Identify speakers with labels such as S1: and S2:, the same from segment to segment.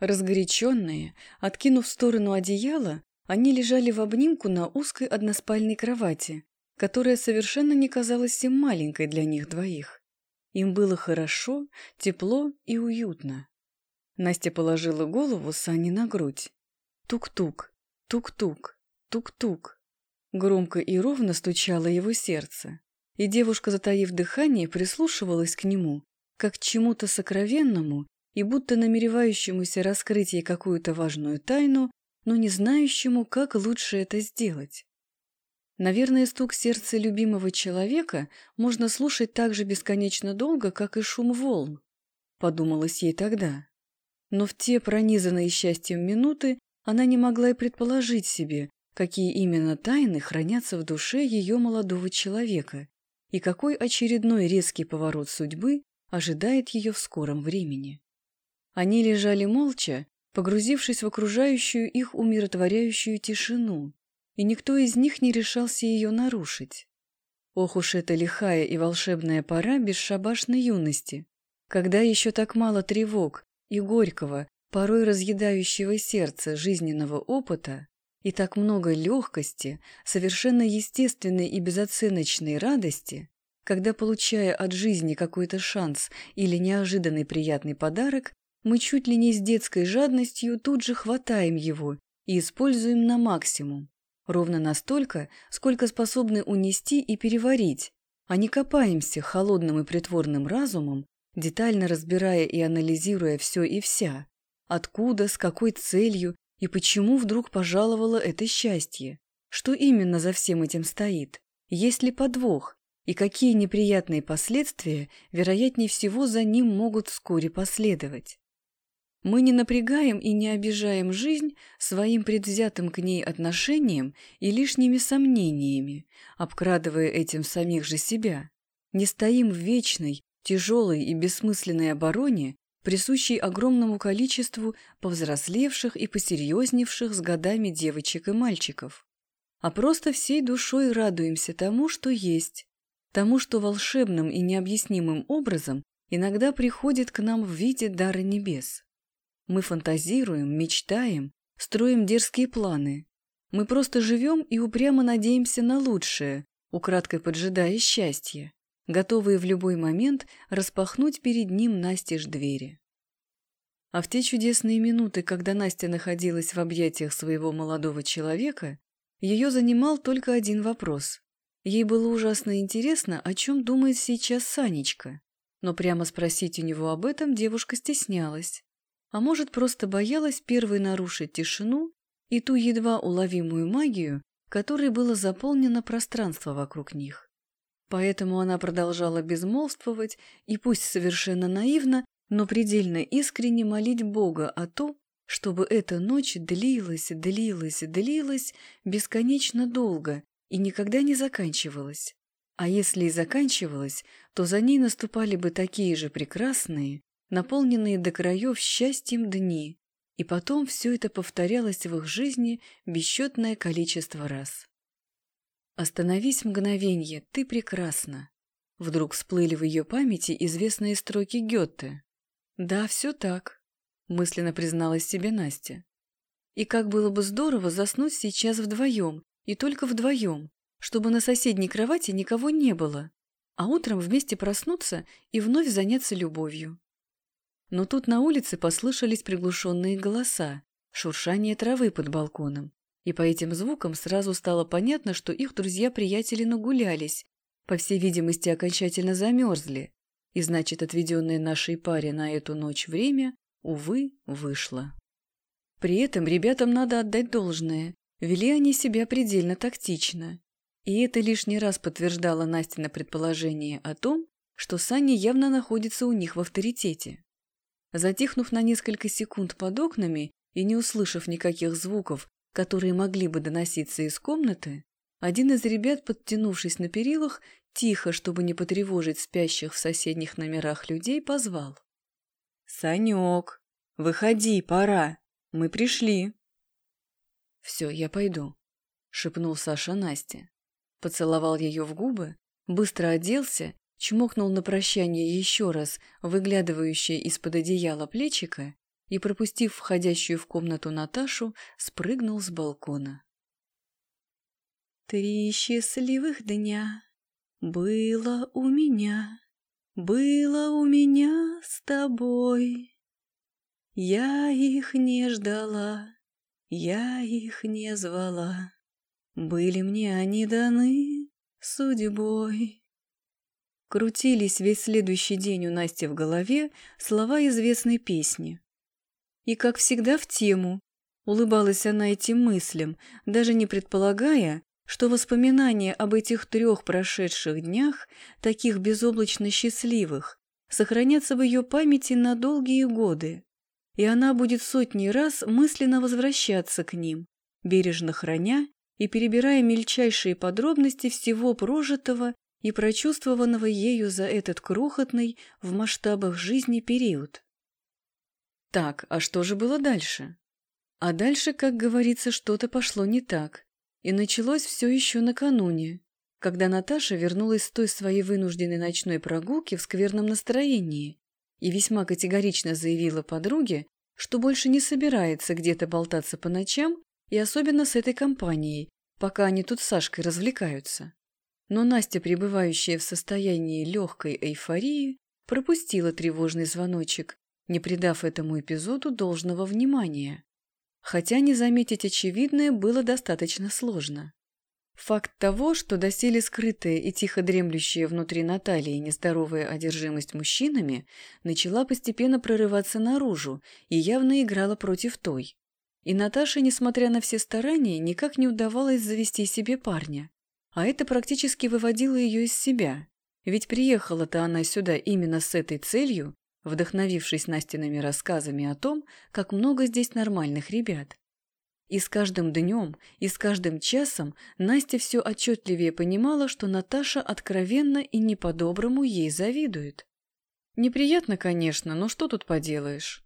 S1: Разгоряченные, откинув в сторону одеяла, они лежали в обнимку на узкой односпальной кровати, которая совершенно не казалась им маленькой для них двоих. Им было хорошо, тепло и уютно. Настя положила голову Сане на грудь. Тук-тук, тук-тук, тук-тук. Громко и ровно стучало его сердце, и девушка, затаив дыхание, прислушивалась к нему, как к чему-то сокровенному и будто намеревающемуся раскрыть ей какую-то важную тайну, но не знающему, как лучше это сделать. Наверное, стук сердца любимого человека можно слушать так же бесконечно долго, как и шум волн, подумалось ей тогда. Но в те пронизанные счастьем минуты она не могла и предположить себе, какие именно тайны хранятся в душе ее молодого человека и какой очередной резкий поворот судьбы ожидает ее в скором времени. Они лежали молча, погрузившись в окружающую их умиротворяющую тишину, и никто из них не решался ее нарушить. Ох уж эта лихая и волшебная пора бесшабашной юности, когда еще так мало тревог и горького, порой разъедающего сердце жизненного опыта, и так много легкости, совершенно естественной и безоценочной радости, когда, получая от жизни какой-то шанс или неожиданный приятный подарок, мы чуть ли не с детской жадностью тут же хватаем его и используем на максимум, ровно настолько, сколько способны унести и переварить, а не копаемся холодным и притворным разумом, детально разбирая и анализируя все и вся, откуда, с какой целью и почему вдруг пожаловало это счастье, что именно за всем этим стоит, есть ли подвох, и какие неприятные последствия, вероятнее всего, за ним могут вскоре последовать. Мы не напрягаем и не обижаем жизнь своим предвзятым к ней отношением и лишними сомнениями, обкрадывая этим самих же себя. Не стоим в вечной, тяжелой и бессмысленной обороне, присущей огромному количеству повзрослевших и посерьезневших с годами девочек и мальчиков. А просто всей душой радуемся тому, что есть, тому, что волшебным и необъяснимым образом иногда приходит к нам в виде дара небес. Мы фантазируем, мечтаем, строим дерзкие планы. Мы просто живем и упрямо надеемся на лучшее, украдкой поджидая счастье, готовые в любой момент распахнуть перед ним настежь двери. А в те чудесные минуты, когда Настя находилась в объятиях своего молодого человека, ее занимал только один вопрос. Ей было ужасно интересно, о чем думает сейчас Санечка, но прямо спросить у него об этом девушка стеснялась а может, просто боялась первой нарушить тишину и ту едва уловимую магию, которой было заполнено пространство вокруг них. Поэтому она продолжала безмолвствовать и пусть совершенно наивно, но предельно искренне молить Бога о том, чтобы эта ночь длилась, длилась, длилась бесконечно долго и никогда не заканчивалась. А если и заканчивалась, то за ней наступали бы такие же прекрасные, наполненные до краев счастьем дни, и потом все это повторялось в их жизни бесчетное количество раз. «Остановись мгновенье, ты прекрасна!» Вдруг всплыли в ее памяти известные строки Гетте. «Да, все так», — мысленно призналась себе Настя. «И как было бы здорово заснуть сейчас вдвоем, и только вдвоем, чтобы на соседней кровати никого не было, а утром вместе проснуться и вновь заняться любовью. Но тут на улице послышались приглушенные голоса, шуршание травы под балконом. И по этим звукам сразу стало понятно, что их друзья-приятели нагулялись, по всей видимости, окончательно замерзли. И значит, отведенное нашей паре на эту ночь время, увы, вышло. При этом ребятам надо отдать должное. Вели они себя предельно тактично. И это лишний раз подтверждало Настина предположение о том, что Саня явно находится у них в авторитете. Затихнув на несколько секунд под окнами и не услышав никаких звуков, которые могли бы доноситься из комнаты, один из ребят, подтянувшись на перилах, тихо, чтобы не потревожить спящих в соседних номерах людей, позвал. «Санек, выходи, пора, мы пришли». «Все, я пойду», — шепнул Саша Насте. Поцеловал ее в губы, быстро оделся чмокнул на прощание еще раз выглядывающее из-под одеяла плечика и, пропустив входящую в комнату Наташу, спрыгнул с балкона. Три счастливых дня было у меня, было у меня с тобой. Я их не ждала, я их не звала, были мне они даны судьбой. Крутились весь следующий день у Насти в голове слова известной песни. И, как всегда, в тему. Улыбалась она этим мыслям, даже не предполагая, что воспоминания об этих трех прошедших днях, таких безоблачно счастливых, сохранятся в ее памяти на долгие годы, и она будет сотни раз мысленно возвращаться к ним, бережно храня и перебирая мельчайшие подробности всего прожитого и прочувствованного ею за этот крохотный в масштабах жизни период. Так, а что же было дальше? А дальше, как говорится, что-то пошло не так. И началось все еще накануне, когда Наташа вернулась с той своей вынужденной ночной прогулки в скверном настроении и весьма категорично заявила подруге, что больше не собирается где-то болтаться по ночам и особенно с этой компанией, пока они тут с Сашкой развлекаются. Но Настя, пребывающая в состоянии легкой эйфории, пропустила тревожный звоночек, не придав этому эпизоду должного внимания. Хотя не заметить очевидное было достаточно сложно. Факт того, что доселе скрытая и тихо дремлющая внутри Натальи нездоровая одержимость мужчинами, начала постепенно прорываться наружу и явно играла против той. И Наташе, несмотря на все старания, никак не удавалось завести себе парня. А это практически выводило ее из себя. Ведь приехала-то она сюда именно с этой целью, вдохновившись Настиными рассказами о том, как много здесь нормальных ребят. И с каждым днем, и с каждым часом Настя все отчетливее понимала, что Наташа откровенно и не по-доброму ей завидует. Неприятно, конечно, но что тут поделаешь?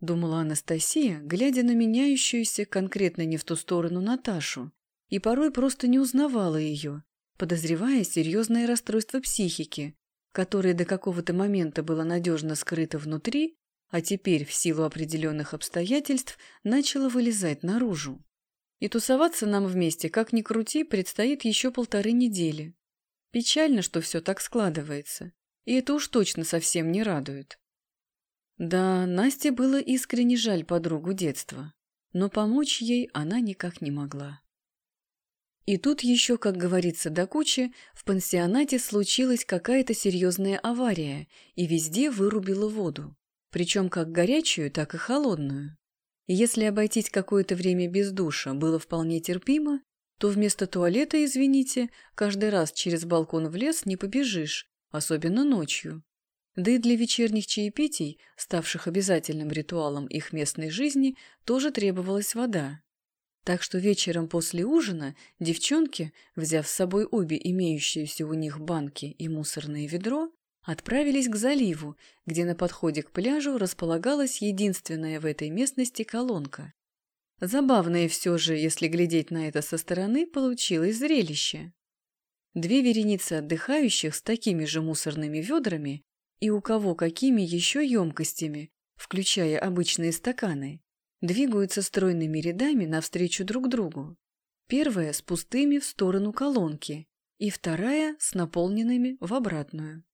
S1: Думала Анастасия, глядя на меняющуюся конкретно не в ту сторону Наташу, и порой просто не узнавала ее, подозревая серьезное расстройство психики, которое до какого-то момента было надежно скрыто внутри, а теперь в силу определенных обстоятельств начало вылезать наружу. И тусоваться нам вместе, как ни крути, предстоит еще полторы недели. Печально, что все так складывается, и это уж точно совсем не радует. Да, Насте было искренне жаль подругу детства, но помочь ей она никак не могла. И тут еще, как говорится до кучи, в пансионате случилась какая-то серьезная авария и везде вырубила воду, причем как горячую, так и холодную. И если обойтись какое-то время без душа было вполне терпимо, то вместо туалета, извините, каждый раз через балкон в лес не побежишь, особенно ночью. Да и для вечерних чаепитий, ставших обязательным ритуалом их местной жизни, тоже требовалась вода. Так что вечером после ужина девчонки, взяв с собой обе имеющиеся у них банки и мусорное ведро, отправились к заливу, где на подходе к пляжу располагалась единственная в этой местности колонка. Забавное все же, если глядеть на это со стороны, получилось зрелище. Две вереницы отдыхающих с такими же мусорными ведрами и у кого какими еще емкостями, включая обычные стаканы, двигаются стройными рядами навстречу друг другу. Первая с пустыми в сторону колонки, и вторая с наполненными в обратную.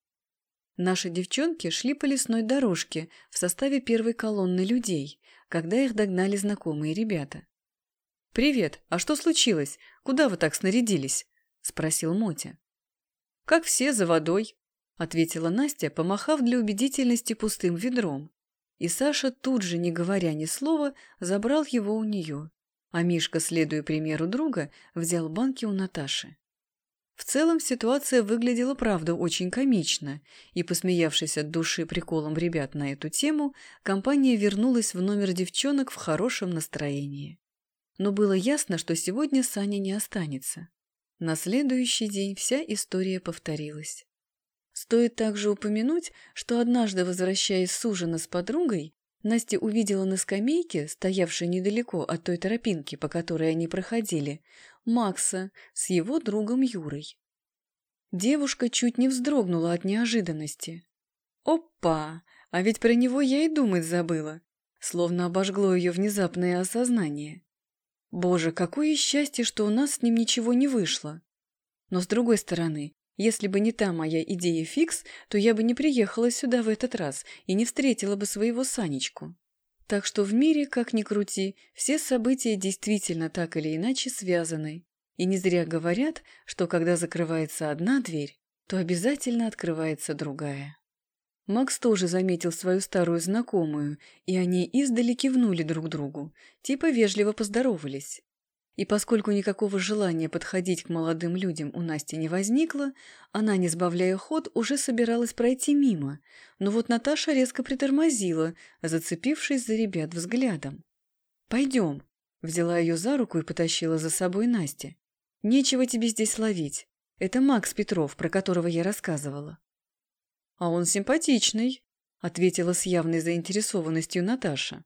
S1: Наши девчонки шли по лесной дорожке в составе первой колонны людей, когда их догнали знакомые ребята. «Привет, а что случилось? Куда вы так снарядились?» – спросил Мотя. «Как все, за водой», – ответила Настя, помахав для убедительности пустым ведром. И Саша тут же, не говоря ни слова, забрал его у нее, а Мишка, следуя примеру друга, взял банки у Наташи. В целом ситуация выглядела, правда, очень комично, и, посмеявшись от души приколом ребят на эту тему, компания вернулась в номер девчонок в хорошем настроении. Но было ясно, что сегодня Саня не останется. На следующий день вся история повторилась. Стоит также упомянуть, что однажды, возвращаясь с ужина с подругой, Настя увидела на скамейке, стоявшей недалеко от той тропинки, по которой они проходили, Макса с его другом Юрой. Девушка чуть не вздрогнула от неожиданности. «Опа! А ведь про него я и думать забыла. словно обожгло ее внезапное осознание. Боже, какое счастье, что у нас с ним ничего не вышло. Но с другой стороны, если бы не та моя идея фикс, то я бы не приехала сюда в этот раз и не встретила бы своего Санечку. Так что в мире, как ни крути, все события действительно так или иначе связаны. И не зря говорят, что когда закрывается одна дверь, то обязательно открывается другая. Макс тоже заметил свою старую знакомую, и они издали кивнули друг другу, типа вежливо поздоровались. И поскольку никакого желания подходить к молодым людям у Насти не возникло, она, не сбавляя ход, уже собиралась пройти мимо, но вот Наташа резко притормозила, зацепившись за ребят взглядом. «Пойдем», — взяла ее за руку и потащила за собой Настя. «Нечего тебе здесь ловить. Это Макс Петров, про которого я рассказывала». «А он симпатичный», — ответила с явной заинтересованностью Наташа.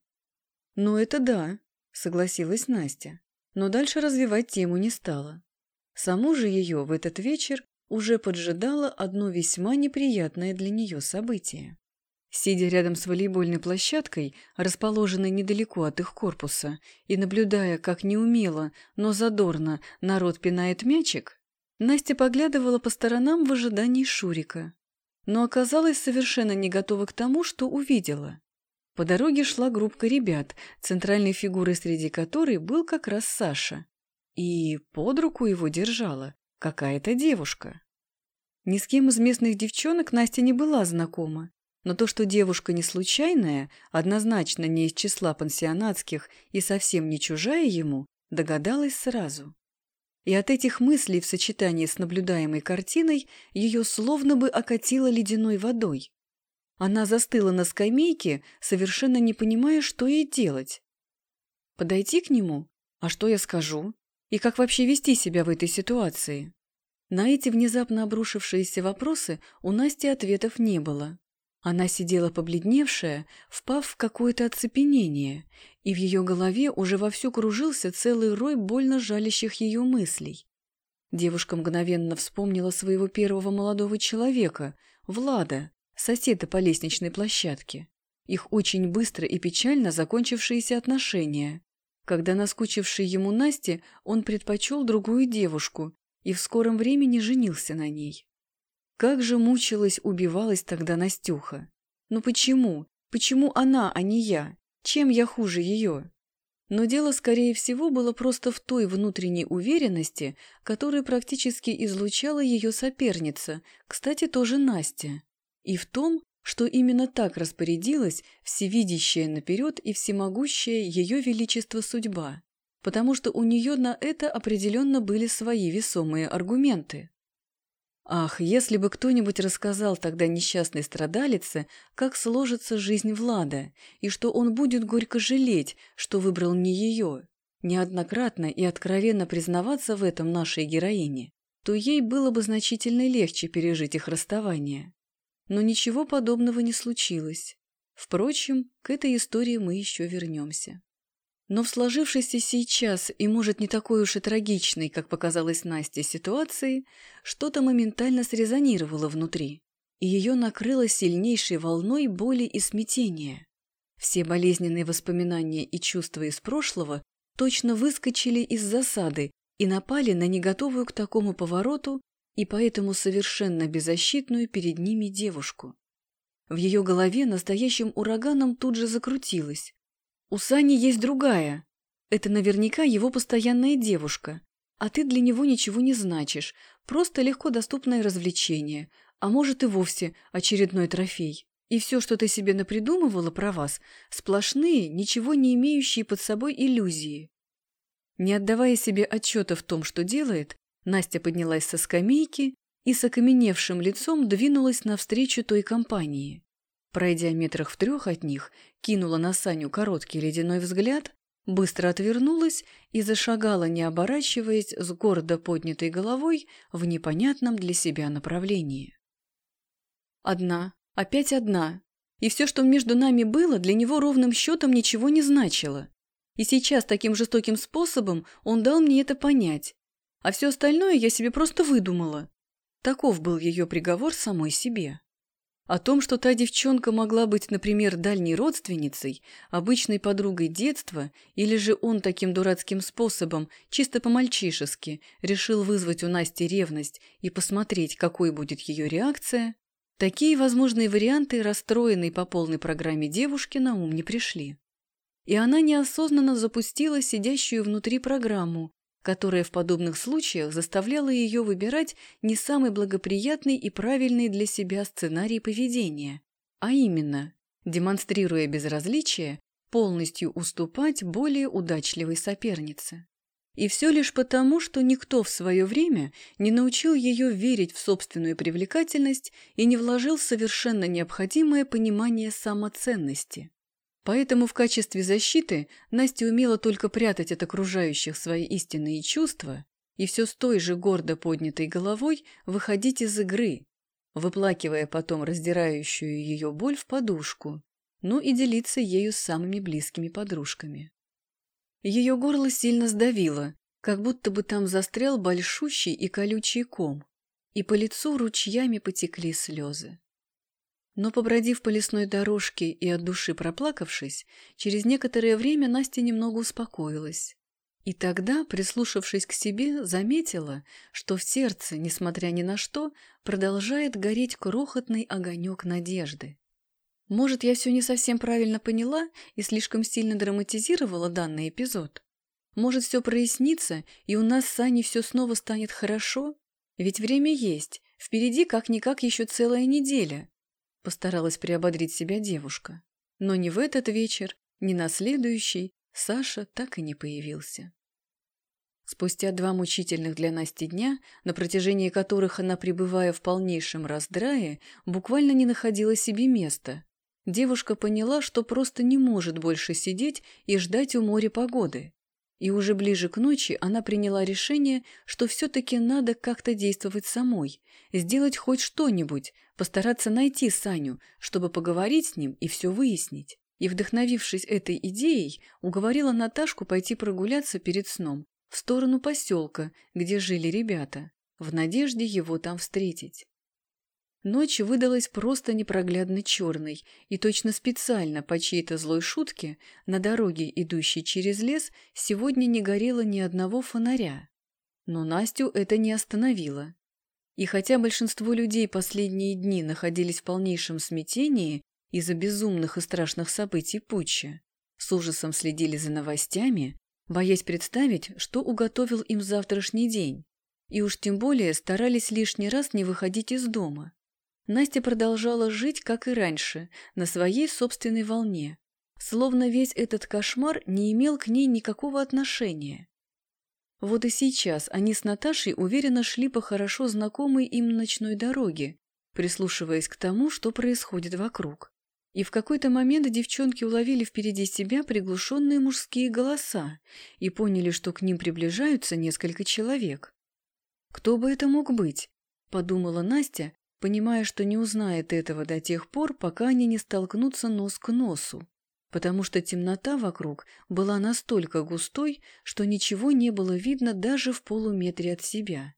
S1: «Ну это да», — согласилась Настя но дальше развивать тему не стала. Саму же ее в этот вечер уже поджидало одно весьма неприятное для нее событие. Сидя рядом с волейбольной площадкой, расположенной недалеко от их корпуса, и наблюдая, как неумело, но задорно народ пинает мячик, Настя поглядывала по сторонам в ожидании Шурика, но оказалась совершенно не готова к тому, что увидела. По дороге шла группка ребят, центральной фигурой среди которой был как раз Саша. И под руку его держала какая-то девушка. Ни с кем из местных девчонок Настя не была знакома, но то, что девушка не случайная, однозначно не из числа пансионатских и совсем не чужая ему, догадалась сразу. И от этих мыслей в сочетании с наблюдаемой картиной ее словно бы окатило ледяной водой. Она застыла на скамейке, совершенно не понимая, что ей делать. Подойти к нему? А что я скажу? И как вообще вести себя в этой ситуации? На эти внезапно обрушившиеся вопросы у Насти ответов не было. Она сидела побледневшая, впав в какое-то оцепенение, и в ее голове уже вовсю кружился целый рой больно жалящих ее мыслей. Девушка мгновенно вспомнила своего первого молодого человека, Влада, соседа по лестничной площадке. Их очень быстро и печально закончившиеся отношения. Когда наскучивший ему Насте, он предпочел другую девушку и в скором времени женился на ней. Как же мучилась, убивалась тогда Настюха. Но почему? Почему она, а не я? Чем я хуже ее? Но дело, скорее всего, было просто в той внутренней уверенности, которую практически излучала ее соперница, кстати, тоже Настя. И в том, что именно так распорядилась всевидящая наперед и всемогущая ее величество судьба, потому что у нее на это определенно были свои весомые аргументы. Ах, если бы кто-нибудь рассказал тогда несчастной страдалице, как сложится жизнь Влада, и что он будет горько жалеть, что выбрал не ее, неоднократно и откровенно признаваться в этом нашей героине, то ей было бы значительно легче пережить их расставание но ничего подобного не случилось. Впрочем, к этой истории мы еще вернемся. Но в сложившейся сейчас и, может, не такой уж и трагичной, как показалось Насте, ситуации, что-то моментально срезонировало внутри, и ее накрыло сильнейшей волной боли и смятения. Все болезненные воспоминания и чувства из прошлого точно выскочили из засады и напали на неготовую к такому повороту и поэтому совершенно беззащитную перед ними девушку. В ее голове настоящим ураганом тут же закрутилось. У Сани есть другая. Это наверняка его постоянная девушка. А ты для него ничего не значишь, просто легко доступное развлечение, а может и вовсе очередной трофей. И все, что ты себе напридумывала про вас, сплошные, ничего не имеющие под собой иллюзии. Не отдавая себе отчета в том, что делает, Настя поднялась со скамейки и с окаменевшим лицом двинулась навстречу той компании. Пройдя метрах в трех от них, кинула на Саню короткий ледяной взгляд, быстро отвернулась и зашагала, не оборачиваясь, с гордо поднятой головой в непонятном для себя направлении. Одна, опять одна, и все, что между нами было, для него ровным счетом ничего не значило. И сейчас таким жестоким способом он дал мне это понять, а все остальное я себе просто выдумала. Таков был ее приговор самой себе. О том, что та девчонка могла быть, например, дальней родственницей, обычной подругой детства, или же он таким дурацким способом, чисто по-мальчишески, решил вызвать у Насти ревность и посмотреть, какой будет ее реакция, такие возможные варианты, расстроенной по полной программе девушки, на ум не пришли. И она неосознанно запустила сидящую внутри программу, которая в подобных случаях заставляла ее выбирать не самый благоприятный и правильный для себя сценарий поведения, а именно, демонстрируя безразличие, полностью уступать более удачливой сопернице. И все лишь потому, что никто в свое время не научил ее верить в собственную привлекательность и не вложил совершенно необходимое понимание самоценности. Поэтому в качестве защиты Настя умела только прятать от окружающих свои истинные чувства и все с той же гордо поднятой головой выходить из игры, выплакивая потом раздирающую ее боль в подушку, ну и делиться ею с самыми близкими подружками. Ее горло сильно сдавило, как будто бы там застрял большущий и колючий ком, и по лицу ручьями потекли слезы. Но, побродив по лесной дорожке и от души проплакавшись, через некоторое время Настя немного успокоилась. И тогда, прислушавшись к себе, заметила, что в сердце, несмотря ни на что, продолжает гореть крохотный огонек надежды. Может, я все не совсем правильно поняла и слишком сильно драматизировала данный эпизод? Может, все прояснится, и у нас с Аней все снова станет хорошо? Ведь время есть, впереди как-никак еще целая неделя. Постаралась приободрить себя девушка. Но ни в этот вечер, ни на следующий Саша так и не появился. Спустя два мучительных для Насти дня, на протяжении которых она, пребывая в полнейшем раздрае, буквально не находила себе места, девушка поняла, что просто не может больше сидеть и ждать у моря погоды. И уже ближе к ночи она приняла решение, что все-таки надо как-то действовать самой, сделать хоть что-нибудь, постараться найти Саню, чтобы поговорить с ним и все выяснить. И, вдохновившись этой идеей, уговорила Наташку пойти прогуляться перед сном в сторону поселка, где жили ребята, в надежде его там встретить. Ночь выдалась просто непроглядно черной, и точно специально по чьей-то злой шутке на дороге, идущей через лес, сегодня не горело ни одного фонаря. Но Настю это не остановило. И хотя большинство людей последние дни находились в полнейшем смятении из-за безумных и страшных событий путча, с ужасом следили за новостями, боясь представить, что уготовил им завтрашний день, и уж тем более старались лишний раз не выходить из дома. Настя продолжала жить, как и раньше, на своей собственной волне, словно весь этот кошмар не имел к ней никакого отношения. Вот и сейчас они с Наташей уверенно шли по хорошо знакомой им ночной дороге, прислушиваясь к тому, что происходит вокруг. И в какой-то момент девчонки уловили впереди себя приглушенные мужские голоса и поняли, что к ним приближаются несколько человек. «Кто бы это мог быть?» – подумала Настя, понимая, что не узнает этого до тех пор, пока они не столкнутся нос к носу, потому что темнота вокруг была настолько густой, что ничего не было видно даже в полуметре от себя.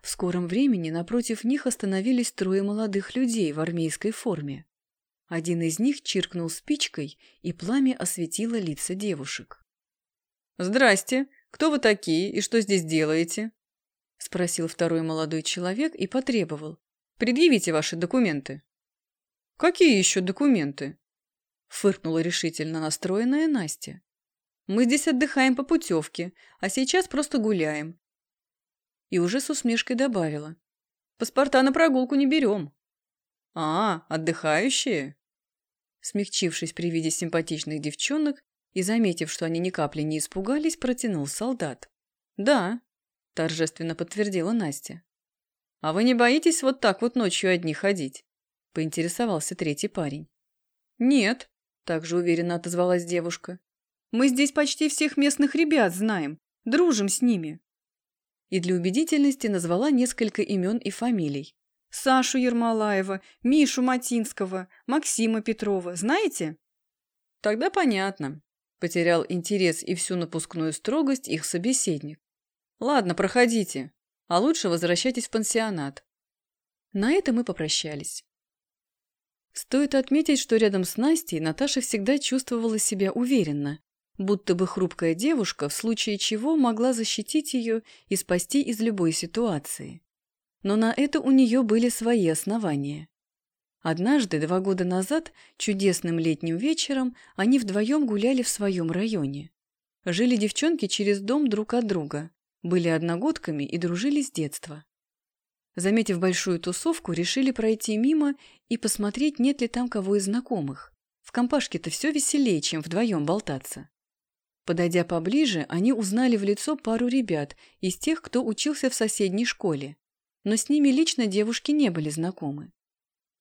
S1: В скором времени напротив них остановились трое молодых людей в армейской форме. Один из них чиркнул спичкой, и пламя осветило лица девушек.
S2: «Здрасте! Кто вы такие и что здесь делаете?»
S1: — спросил второй молодой человек и потребовал.
S2: Предъявите ваши документы».
S1: «Какие еще документы?» Фыркнула решительно настроенная Настя. «Мы здесь отдыхаем по путевке, а сейчас просто гуляем». И уже с усмешкой добавила. «Паспорта на прогулку не берем».
S2: «А, отдыхающие?»
S1: Смягчившись при виде симпатичных девчонок и заметив, что они ни капли не испугались, протянул солдат.
S2: «Да», – торжественно подтвердила Настя. «А вы не боитесь вот так вот ночью одни ходить?» – поинтересовался третий парень.
S1: «Нет», – также уверенно отозвалась девушка. «Мы здесь почти всех местных ребят знаем, дружим с ними». И для убедительности назвала несколько имен и фамилий. Сашу Ермолаева, Мишу Матинского, Максима Петрова. Знаете?
S2: Тогда понятно. Потерял интерес и всю напускную строгость их собеседник. Ладно, проходите. А лучше возвращайтесь в пансионат.
S1: На этом мы попрощались. Стоит отметить, что рядом с Настей Наташа всегда чувствовала себя уверенно, будто бы хрупкая девушка в случае чего могла защитить ее и спасти из любой ситуации. Но на это у нее были свои основания. Однажды, два года назад, чудесным летним вечером, они вдвоем гуляли в своем районе. Жили девчонки через дом друг от друга, были одногодками и дружили с детства. Заметив большую тусовку, решили пройти мимо и посмотреть, нет ли там кого из знакомых. В компашке-то все веселее, чем вдвоем болтаться. Подойдя поближе, они узнали в лицо пару ребят из тех, кто учился в соседней школе. Но с ними лично девушки не были знакомы.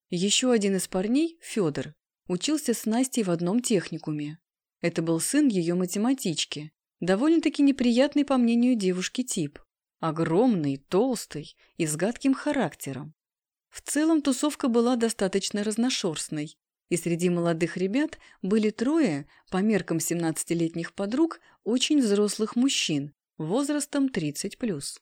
S1: Еще один из парней, Федор, учился с Настей в одном техникуме. Это был сын ее математички, довольно-таки неприятный, по мнению девушки, тип. Огромный, толстый и с гадким характером. В целом тусовка была достаточно разношерстной, и среди молодых ребят были трое, по меркам 17-летних подруг, очень взрослых мужчин, возрастом 30+.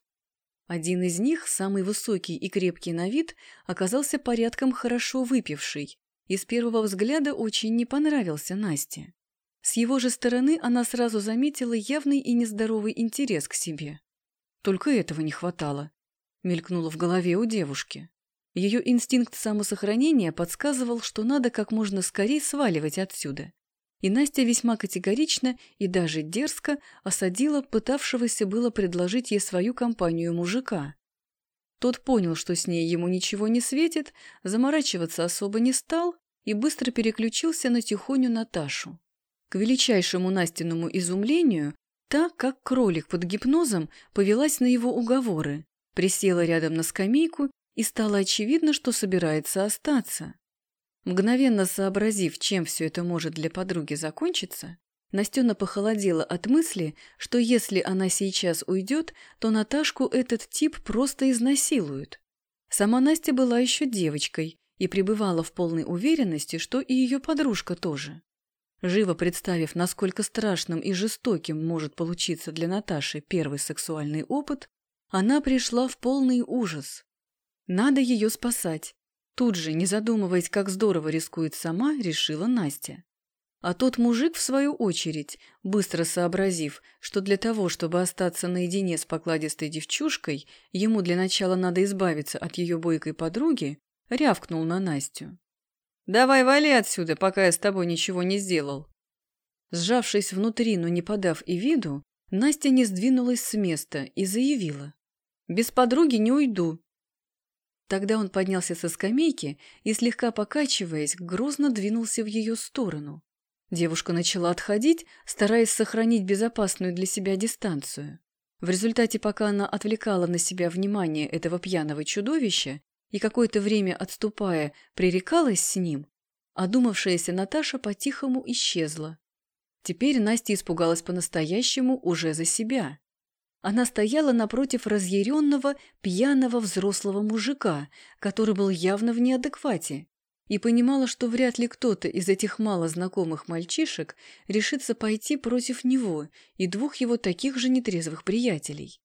S1: Один из них, самый высокий и крепкий на вид, оказался порядком хорошо выпивший и с первого взгляда очень не понравился Насте. С его же стороны она сразу заметила явный и нездоровый интерес к себе. Только этого не хватало, мелькнуло в голове у девушки. Ее инстинкт самосохранения подсказывал, что надо как можно скорее сваливать отсюда. И Настя весьма категорично и даже дерзко осадила пытавшегося было предложить ей свою компанию мужика. Тот понял, что с ней ему ничего не светит, заморачиваться особо не стал и быстро переключился на тихоню Наташу. К величайшему Настиному изумлению, та, как кролик под гипнозом, повелась на его уговоры, присела рядом на скамейку и стало очевидно, что собирается остаться. Мгновенно сообразив, чем все это может для подруги закончиться, Настена похолодела от мысли, что если она сейчас уйдет, то Наташку этот тип просто изнасилует. Сама Настя была еще девочкой и пребывала в полной уверенности, что и ее подружка тоже. Живо представив, насколько страшным и жестоким может получиться для Наташи первый сексуальный опыт, она пришла в полный ужас. Надо ее спасать. Тут же, не задумываясь, как здорово рискует сама, решила Настя. А тот мужик, в свою очередь, быстро сообразив, что для того, чтобы остаться наедине с покладистой девчушкой, ему для начала надо избавиться от ее бойкой подруги, рявкнул на Настю. «Давай вали отсюда, пока я с тобой ничего не сделал». Сжавшись внутри, но не подав и виду, Настя не сдвинулась с места и заявила. «Без подруги не уйду, Тогда он поднялся со скамейки и, слегка покачиваясь, грозно двинулся в ее сторону. Девушка начала отходить, стараясь сохранить безопасную для себя дистанцию. В результате, пока она отвлекала на себя внимание этого пьяного чудовища и какое-то время отступая, пререкалась с ним, одумавшаяся Наташа по-тихому исчезла. Теперь Настя испугалась по-настоящему уже за себя. Она стояла напротив разъяренного, пьяного взрослого мужика, который был явно в неадеквате, и понимала, что вряд ли кто-то из этих мало знакомых мальчишек решится пойти против него и двух его таких же нетрезвых приятелей.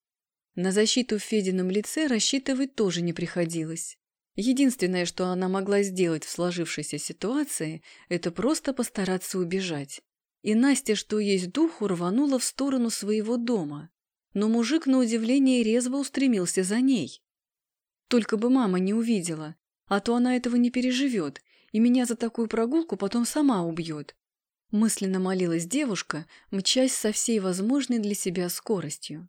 S1: На защиту в Федином лице рассчитывать тоже не приходилось. Единственное, что она могла сделать в сложившейся ситуации, это просто постараться убежать. И Настя, что есть духу, рванула в сторону своего дома но мужик, на удивление, резво устремился за ней. Только бы мама не увидела, а то она этого не переживет, и меня за такую прогулку потом сама убьет. Мысленно молилась девушка, мчась со всей возможной для себя скоростью.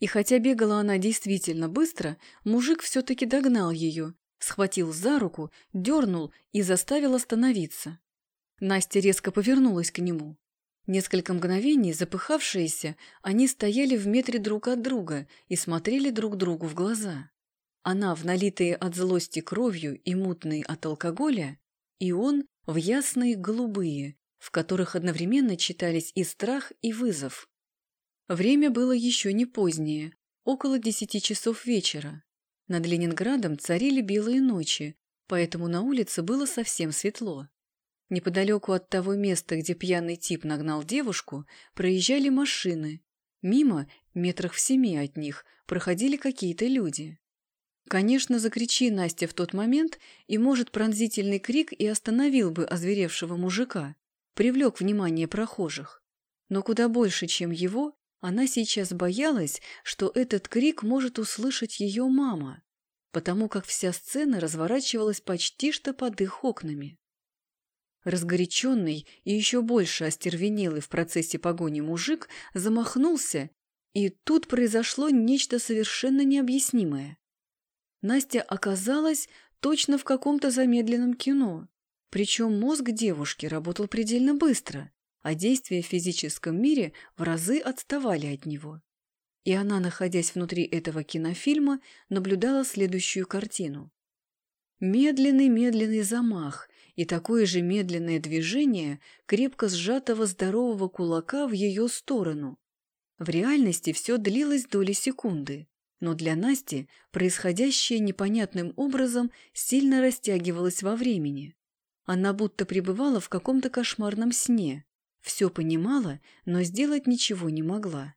S1: И хотя бегала она действительно быстро, мужик все-таки догнал ее, схватил за руку, дернул и заставил остановиться. Настя резко повернулась к нему. Несколько мгновений, запыхавшиеся, они стояли в метре друг от друга и смотрели друг другу в глаза. Она в налитые от злости кровью и мутные от алкоголя, и он в ясные голубые, в которых одновременно читались и страх, и вызов. Время было еще не позднее, около десяти часов вечера. Над Ленинградом царили белые ночи, поэтому на улице было совсем светло. Неподалеку от того места, где пьяный тип нагнал девушку, проезжали машины. Мимо, метрах в семи от них, проходили какие-то люди. Конечно, закричи Настя в тот момент, и, может, пронзительный крик и остановил бы озверевшего мужика, привлек внимание прохожих. Но куда больше, чем его, она сейчас боялась, что этот крик может услышать ее мама, потому как вся сцена разворачивалась почти что под их окнами. Разгоряченный и еще больше остервенелый в процессе погони мужик замахнулся, и тут произошло нечто совершенно необъяснимое. Настя оказалась точно в каком-то замедленном кино, причем мозг девушки работал предельно быстро, а действия в физическом мире в разы отставали от него. И она, находясь внутри этого кинофильма, наблюдала следующую картину. Медленный-медленный замах и такое же медленное движение крепко сжатого здорового кулака в ее сторону. В реальности все длилось доли секунды, но для Насти происходящее непонятным образом сильно растягивалось во времени. Она будто пребывала в каком-то кошмарном сне, все понимала, но сделать ничего не могла.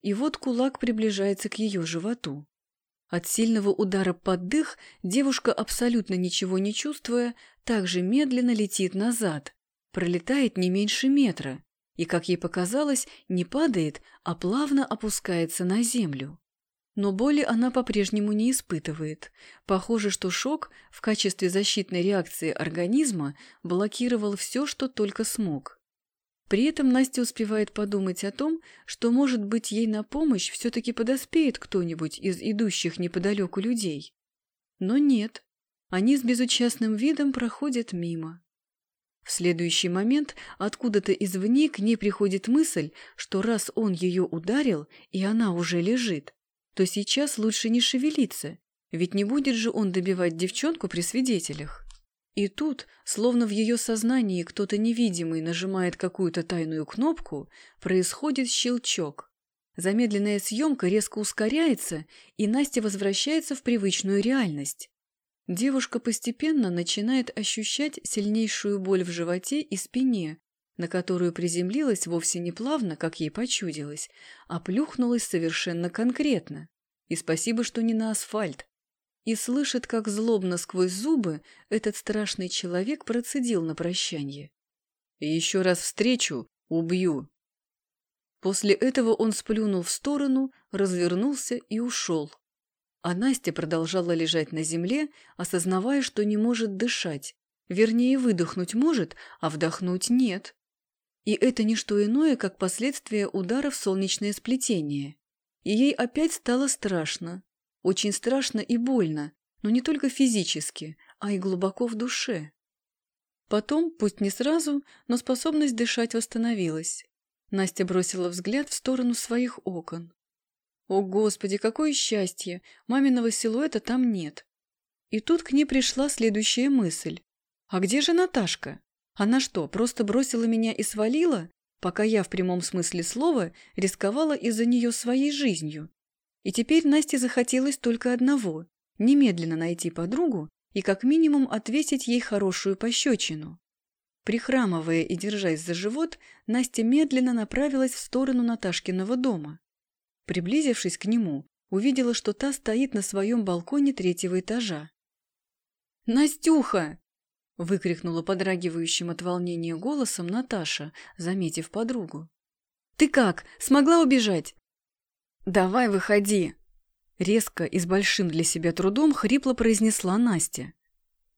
S1: И вот кулак приближается к ее животу. От сильного удара под дых девушка, абсолютно ничего не чувствуя, также медленно летит назад, пролетает не меньше метра и, как ей показалось, не падает, а плавно опускается на землю. Но боли она по-прежнему не испытывает. Похоже, что шок в качестве защитной реакции организма блокировал все, что только смог. При этом Настя успевает подумать о том, что, может быть, ей на помощь все-таки подоспеет кто-нибудь из идущих неподалеку людей. Но нет, они с безучастным видом проходят мимо. В следующий момент откуда-то извне к ней приходит мысль, что раз он ее ударил, и она уже лежит, то сейчас лучше не шевелиться, ведь не будет же он добивать девчонку при свидетелях. И тут, словно в ее сознании кто-то невидимый нажимает какую-то тайную кнопку, происходит щелчок. Замедленная съемка резко ускоряется, и Настя возвращается в привычную реальность. Девушка постепенно начинает ощущать сильнейшую боль в животе и спине, на которую приземлилась вовсе не плавно, как ей почудилось, а плюхнулась совершенно конкретно. И спасибо, что не на асфальт и слышит, как злобно сквозь зубы этот страшный человек процедил на прощание. «Еще раз встречу, убью!» После этого он сплюнул в сторону, развернулся и ушел. А Настя продолжала лежать на земле, осознавая, что не может дышать. Вернее, выдохнуть может, а вдохнуть нет. И это не что иное, как последствия удара в солнечное сплетение. И ей опять стало страшно. Очень страшно и больно, но не только физически, а и глубоко в душе. Потом, пусть не сразу, но способность дышать восстановилась. Настя бросила взгляд в сторону своих окон. О, Господи, какое счастье! Маминого силуэта там нет. И тут к ней пришла следующая мысль. А где же Наташка? Она что, просто бросила меня и свалила, пока я в прямом смысле слова рисковала из-за нее своей жизнью? И теперь Насте захотелось только одного – немедленно найти подругу и как минимум отвесить ей хорошую пощечину. Прихрамывая и держась за живот, Настя медленно направилась в сторону Наташкиного дома. Приблизившись к нему, увидела, что та стоит на своем балконе третьего этажа. «Настюха!» – выкрикнула подрагивающим от волнения голосом Наташа, заметив подругу. «Ты как? Смогла убежать?» «Давай, выходи!» Резко и с большим для себя трудом хрипло произнесла Настя.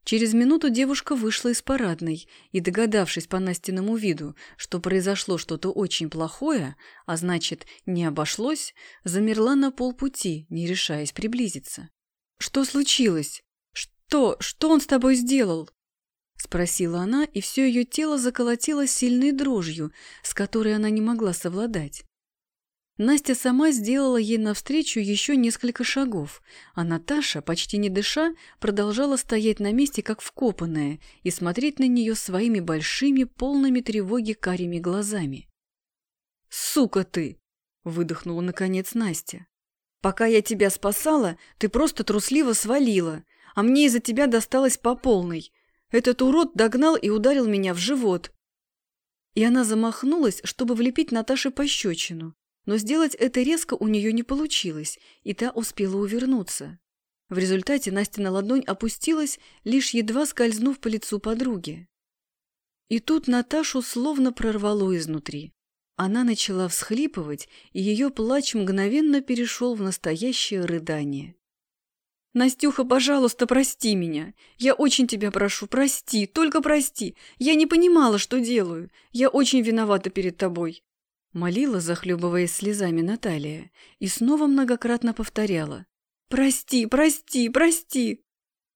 S1: Через минуту девушка вышла из парадной и, догадавшись по Настиному виду, что произошло что-то очень плохое, а значит, не обошлось, замерла на полпути, не решаясь приблизиться. «Что случилось? Что? Что он с тобой сделал?» Спросила она, и все ее тело заколотило сильной дрожью, с которой она не могла совладать. Настя сама сделала ей навстречу еще несколько шагов, а Наташа, почти не дыша, продолжала стоять на месте, как вкопанная, и смотреть на нее своими большими, полными тревоги карими глазами. «Сука ты!» – выдохнула наконец Настя. «Пока я тебя спасала, ты просто трусливо свалила, а мне из-за тебя досталось по полной. Этот урод догнал и ударил меня в живот». И она замахнулась, чтобы влепить Наташе пощечину, но сделать это резко у нее не получилось, и та успела увернуться. В результате Настина ладонь опустилась, лишь едва скользнув по лицу подруги. И тут Наташу словно прорвало изнутри. Она начала всхлипывать, и ее плач мгновенно перешел в настоящее рыдание. «Настюха, пожалуйста, прости меня. Я очень тебя прошу, прости, только прости. Я не понимала, что делаю. Я очень виновата перед тобой». Молила, захлебываясь слезами Наталья, и снова многократно повторяла. «Прости, прости, прости!»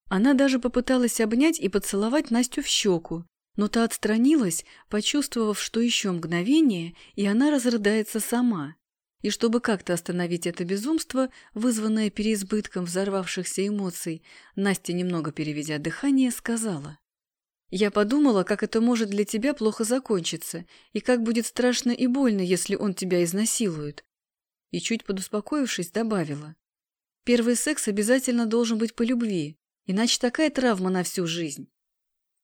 S1: Она даже попыталась обнять и поцеловать Настю в щеку, но та отстранилась, почувствовав, что еще мгновение, и она разрыдается сама. И чтобы как-то остановить это безумство, вызванное переизбытком взорвавшихся эмоций, Настя, немного переведя дыхание, сказала. «Я подумала, как это может для тебя плохо закончиться, и как будет страшно и больно, если он тебя изнасилует». И чуть подуспокоившись, добавила. «Первый секс обязательно должен быть по любви, иначе такая травма на всю жизнь».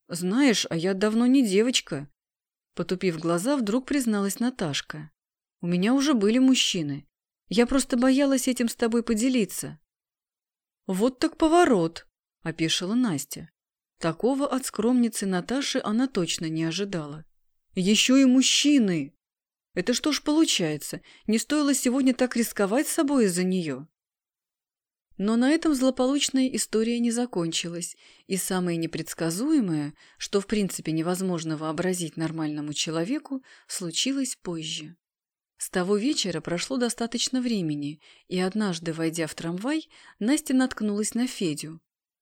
S1: «Знаешь, а я давно не девочка», — потупив глаза, вдруг призналась Наташка. «У меня уже были мужчины. Я просто боялась этим с тобой поделиться». «Вот так поворот», — опешила Настя. Такого от скромницы Наташи она точно не ожидала. «Еще и мужчины! Это что ж получается, не стоило сегодня так рисковать собой из-за нее?» Но на этом злополучная история не закончилась, и самое непредсказуемое, что в принципе невозможно вообразить нормальному человеку, случилось позже. С того вечера прошло достаточно времени, и однажды, войдя в трамвай, Настя наткнулась на Федю.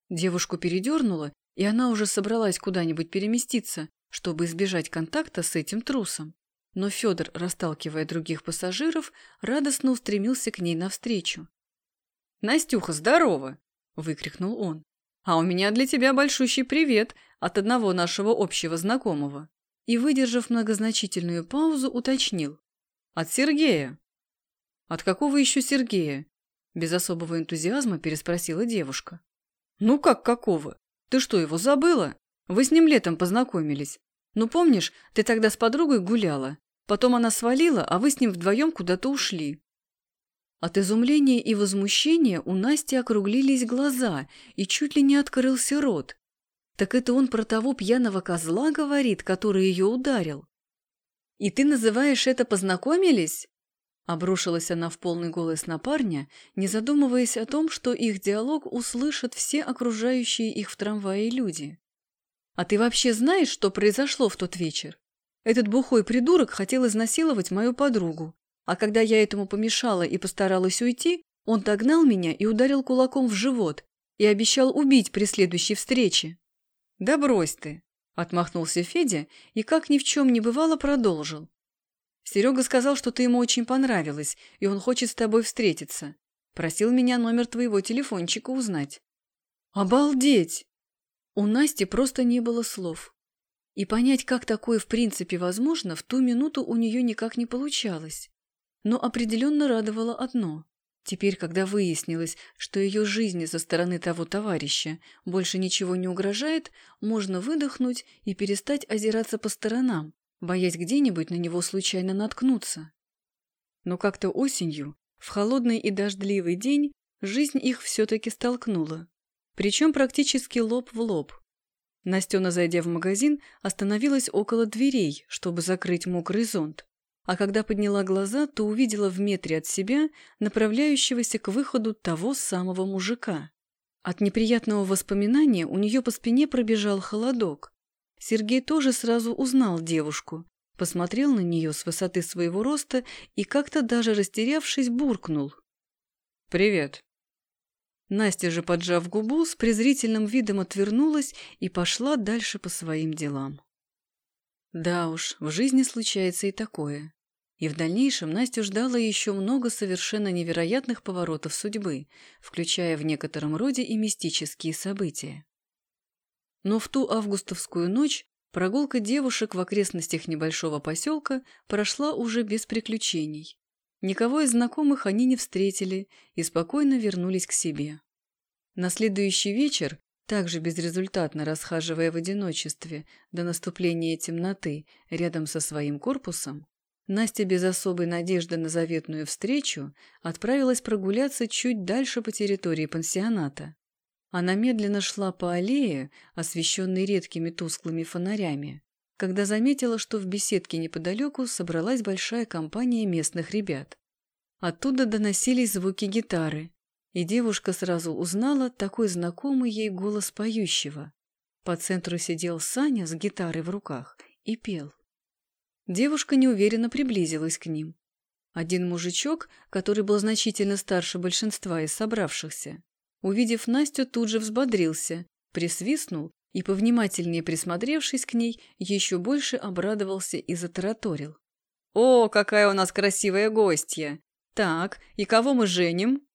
S1: Девушку передернула, и она уже собралась куда-нибудь переместиться, чтобы избежать контакта с этим трусом. Но Федор, расталкивая других пассажиров, радостно устремился к ней навстречу. «Настюха, здорово!» – выкрикнул он. «А у меня для тебя большущий привет от одного нашего общего знакомого». И, выдержав многозначительную паузу, уточнил. «От Сергея». «От какого еще Сергея?» Без особого энтузиазма переспросила девушка. «Ну как какого? Ты что, его забыла? Вы с ним летом познакомились. Ну помнишь, ты тогда с подругой гуляла. Потом она свалила, а вы с ним вдвоем куда-то ушли. От изумления и возмущения у Насти округлились глаза и чуть ли не открылся рот. Так это он про того пьяного козла говорит, который ее ударил. «И ты называешь это познакомились?» Обрушилась она в полный голос на парня, не задумываясь о том, что их диалог услышат все окружающие их в трамвае люди. «А ты вообще знаешь, что произошло в тот вечер? Этот бухой придурок хотел изнасиловать мою подругу, а когда я этому помешала и постаралась уйти, он догнал меня и ударил кулаком в живот и обещал убить при следующей встрече. «Да брось ты!» – отмахнулся Федя и, как ни в чем не бывало, продолжил. «Серега сказал, что ты ему очень понравилась, и он хочет с тобой встретиться. Просил меня номер твоего телефончика узнать». «Обалдеть!» У Насти просто не было слов. И понять, как такое в принципе возможно, в ту минуту у нее никак не получалось. Но определенно радовало одно. Теперь, когда выяснилось, что ее жизни со стороны того товарища больше ничего не угрожает, можно выдохнуть и перестать озираться по сторонам, боясь где-нибудь на него случайно наткнуться. Но как-то осенью, в холодный и дождливый день, жизнь их все-таки столкнула. Причем практически лоб в лоб. Настена, зайдя в магазин, остановилась около дверей, чтобы закрыть мокрый зонт а когда подняла глаза, то увидела в метре от себя направляющегося к выходу того самого мужика. От неприятного воспоминания у нее по спине пробежал холодок. Сергей тоже сразу узнал девушку, посмотрел на нее с высоты своего роста и как-то даже растерявшись буркнул. «Привет». Настя же, поджав губу, с презрительным видом отвернулась и пошла дальше по своим делам. Да уж, в жизни случается и такое. И в дальнейшем Настю ждало еще много совершенно невероятных поворотов судьбы, включая в некотором роде и мистические события. Но в ту августовскую ночь прогулка девушек в окрестностях небольшого поселка прошла уже без приключений. Никого из знакомых они не встретили и спокойно вернулись к себе. На следующий вечер также безрезультатно расхаживая в одиночестве до наступления темноты рядом со своим корпусом, Настя без особой надежды на заветную встречу отправилась прогуляться чуть дальше по территории пансионата. Она медленно шла по аллее, освещенной редкими тусклыми фонарями, когда заметила, что в беседке неподалеку собралась большая компания местных ребят. Оттуда доносились звуки гитары, и девушка сразу узнала такой знакомый ей голос поющего. По центру сидел Саня с гитарой в руках и пел. Девушка неуверенно приблизилась к ним. Один мужичок, который был значительно старше большинства из собравшихся, увидев Настю, тут же взбодрился, присвистнул и, повнимательнее присмотревшись к ней, еще больше обрадовался и затараторил. «О, какая у нас красивая гостья! Так, и кого мы женим?»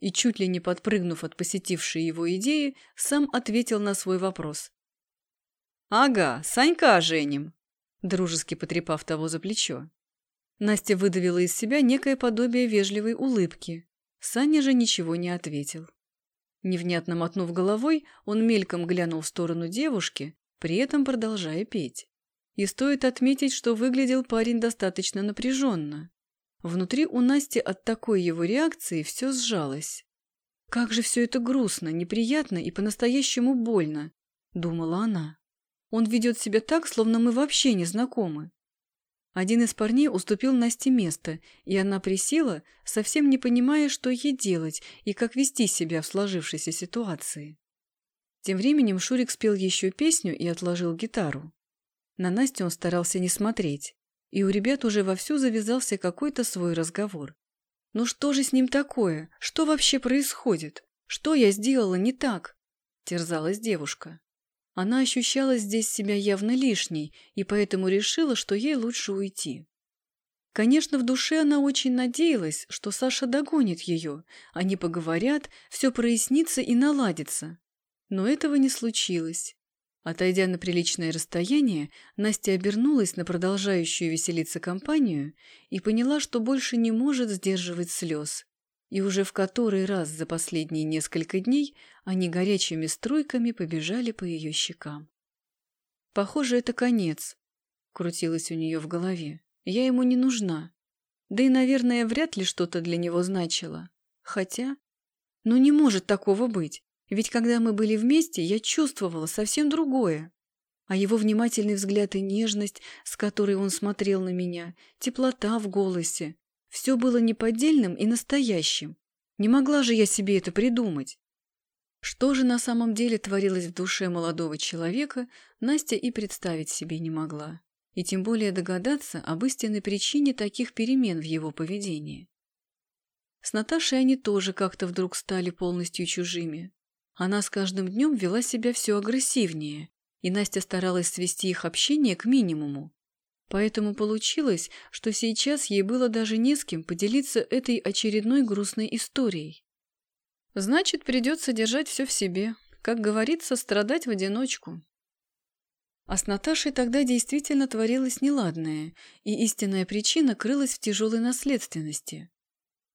S1: И чуть ли не подпрыгнув от посетившей его идеи, сам ответил на свой вопрос. «Ага, Санька женим!» дружески потрепав того за плечо. Настя выдавила из себя некое подобие вежливой улыбки. Саня же ничего не ответил. Невнятно мотнув головой, он мельком глянул в сторону девушки, при этом продолжая петь. И стоит отметить, что выглядел парень достаточно напряженно. Внутри у Насти от такой его реакции все сжалось. «Как же все это грустно, неприятно и по-настоящему больно», — думала она. Он ведет себя так, словно мы вообще не знакомы. Один из парней уступил Насте место, и она присела, совсем не понимая, что ей делать и как вести себя в сложившейся ситуации. Тем временем Шурик спел еще песню и отложил гитару. На Настю он старался не смотреть, и у ребят уже вовсю завязался какой-то свой разговор. «Ну что же с ним такое? Что вообще происходит? Что я сделала не так?» – терзалась девушка. Она ощущала здесь себя явно лишней и поэтому решила, что ей лучше уйти. Конечно, в душе она очень надеялась, что Саша догонит ее, они поговорят, все прояснится и наладится. Но этого не случилось. Отойдя на приличное расстояние, Настя обернулась на продолжающую веселиться компанию и поняла, что больше не может сдерживать слез. И уже в который раз за последние несколько дней они горячими струйками побежали по ее щекам. «Похоже, это конец», — крутилось у нее в голове. «Я ему не нужна. Да и, наверное, вряд ли что-то для него значило. Хотя... Ну не может такого быть, ведь когда мы были вместе, я чувствовала совсем другое. А его внимательный взгляд и нежность, с которой он смотрел на меня, теплота в голосе, все было неподдельным и настоящим. Не могла же я себе это придумать. Что же на самом деле творилось в душе молодого человека, Настя и представить себе не могла. И тем более догадаться об истинной причине таких перемен в его поведении. С Наташей они тоже как-то вдруг стали полностью чужими. Она с каждым днем вела себя все агрессивнее, и Настя старалась свести их общение к минимуму. Поэтому получилось, что сейчас ей было даже не с кем поделиться этой очередной грустной историей. Значит, придется держать все в себе, как говорится, страдать в одиночку. А с Наташей тогда действительно творилось неладное, и истинная причина крылась в тяжелой наследственности.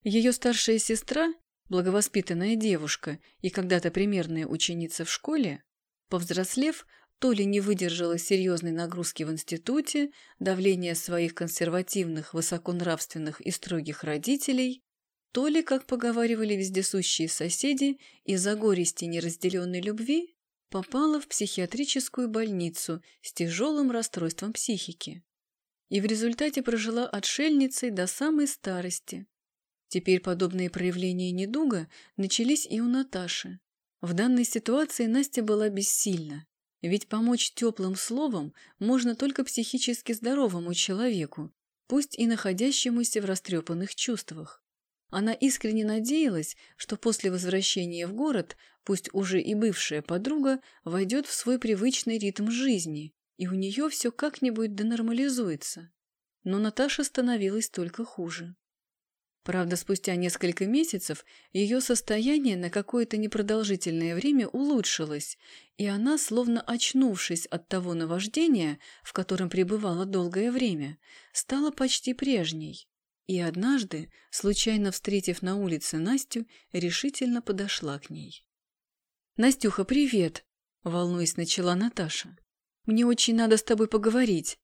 S1: Ее старшая сестра, благовоспитанная девушка и когда-то примерная ученица в школе, повзрослев, то ли не выдержала серьезной нагрузки в институте, давления своих консервативных, высоконравственных и строгих родителей, то ли, как поговаривали вездесущие соседи, из-за горести неразделенной любви попала в психиатрическую больницу с тяжелым расстройством психики. И в результате прожила отшельницей до самой старости. Теперь подобные проявления недуга начались и у Наташи. В данной ситуации Настя была бессильна. Ведь помочь теплым словом можно только психически здоровому человеку, пусть и находящемуся в растрепанных чувствах. Она искренне надеялась, что после возвращения в город, пусть уже и бывшая подруга, войдет в свой привычный ритм жизни, и у нее все как-нибудь денормализуется. Но Наташа становилась только хуже. Правда, спустя несколько месяцев ее состояние на какое-то непродолжительное время улучшилось, и она, словно очнувшись от того наваждения, в котором пребывала долгое время, стала почти прежней. И однажды, случайно встретив на улице Настю, решительно подошла к ней. «Настюха, привет!» – волнуясь, начала Наташа. «Мне очень надо с тобой поговорить».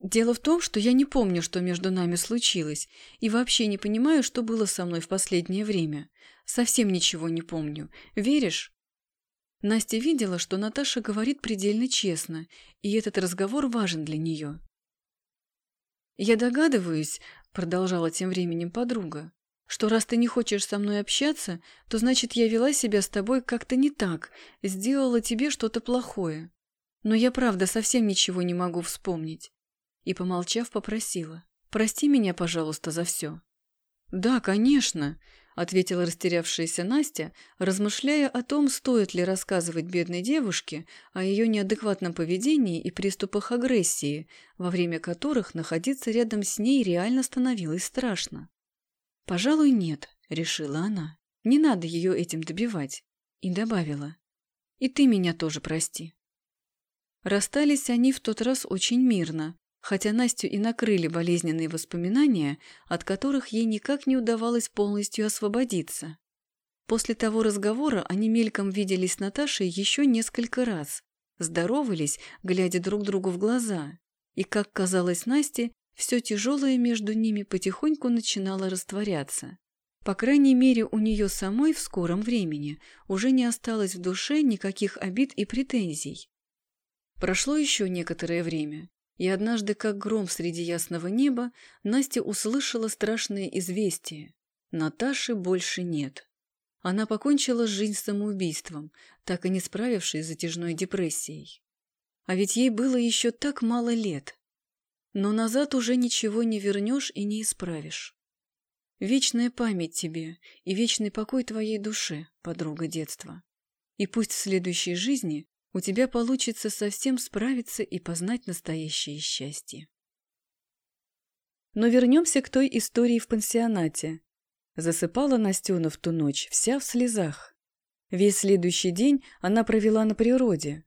S1: Дело в том, что я не помню, что между нами случилось, и вообще не понимаю, что было со мной в последнее время. Совсем ничего не помню. Веришь? Настя видела, что Наташа говорит предельно честно, и этот разговор важен для нее. «Я догадываюсь», — продолжала тем временем подруга, «что раз ты не хочешь со мной общаться, то значит, я вела себя с тобой как-то не так, сделала тебе что-то плохое. Но я правда совсем ничего не могу вспомнить и, помолчав, попросила. «Прости меня, пожалуйста, за все». «Да, конечно», — ответила растерявшаяся Настя, размышляя о том, стоит ли рассказывать бедной девушке о ее неадекватном поведении и приступах агрессии, во время которых находиться рядом с ней реально становилось страшно. «Пожалуй, нет», — решила она. «Не надо ее этим добивать». И добавила. «И ты меня тоже прости». Расстались они в тот раз очень мирно, хотя Настю и накрыли болезненные воспоминания, от которых ей никак не удавалось полностью освободиться. После того разговора они мельком виделись с Наташей еще несколько раз, здоровались, глядя друг другу в глаза, и, как казалось Насте, все тяжелое между ними потихоньку начинало растворяться. По крайней мере, у нее самой в скором времени уже не осталось в душе никаких обид и претензий. Прошло еще некоторое время, и однажды, как гром среди ясного неба, Настя услышала страшное известие. Наташи больше нет. Она покончила жизнь самоубийством, так и не справившись с затяжной депрессией. А ведь ей было еще так мало лет. Но назад уже ничего не вернешь и не исправишь. Вечная память тебе и вечный покой твоей душе, подруга детства. И пусть в следующей жизни у тебя получится совсем справиться и познать настоящее счастье. Но вернемся к той истории в пансионате. Засыпала Настена в ту ночь, вся в слезах. Весь следующий день она провела на природе.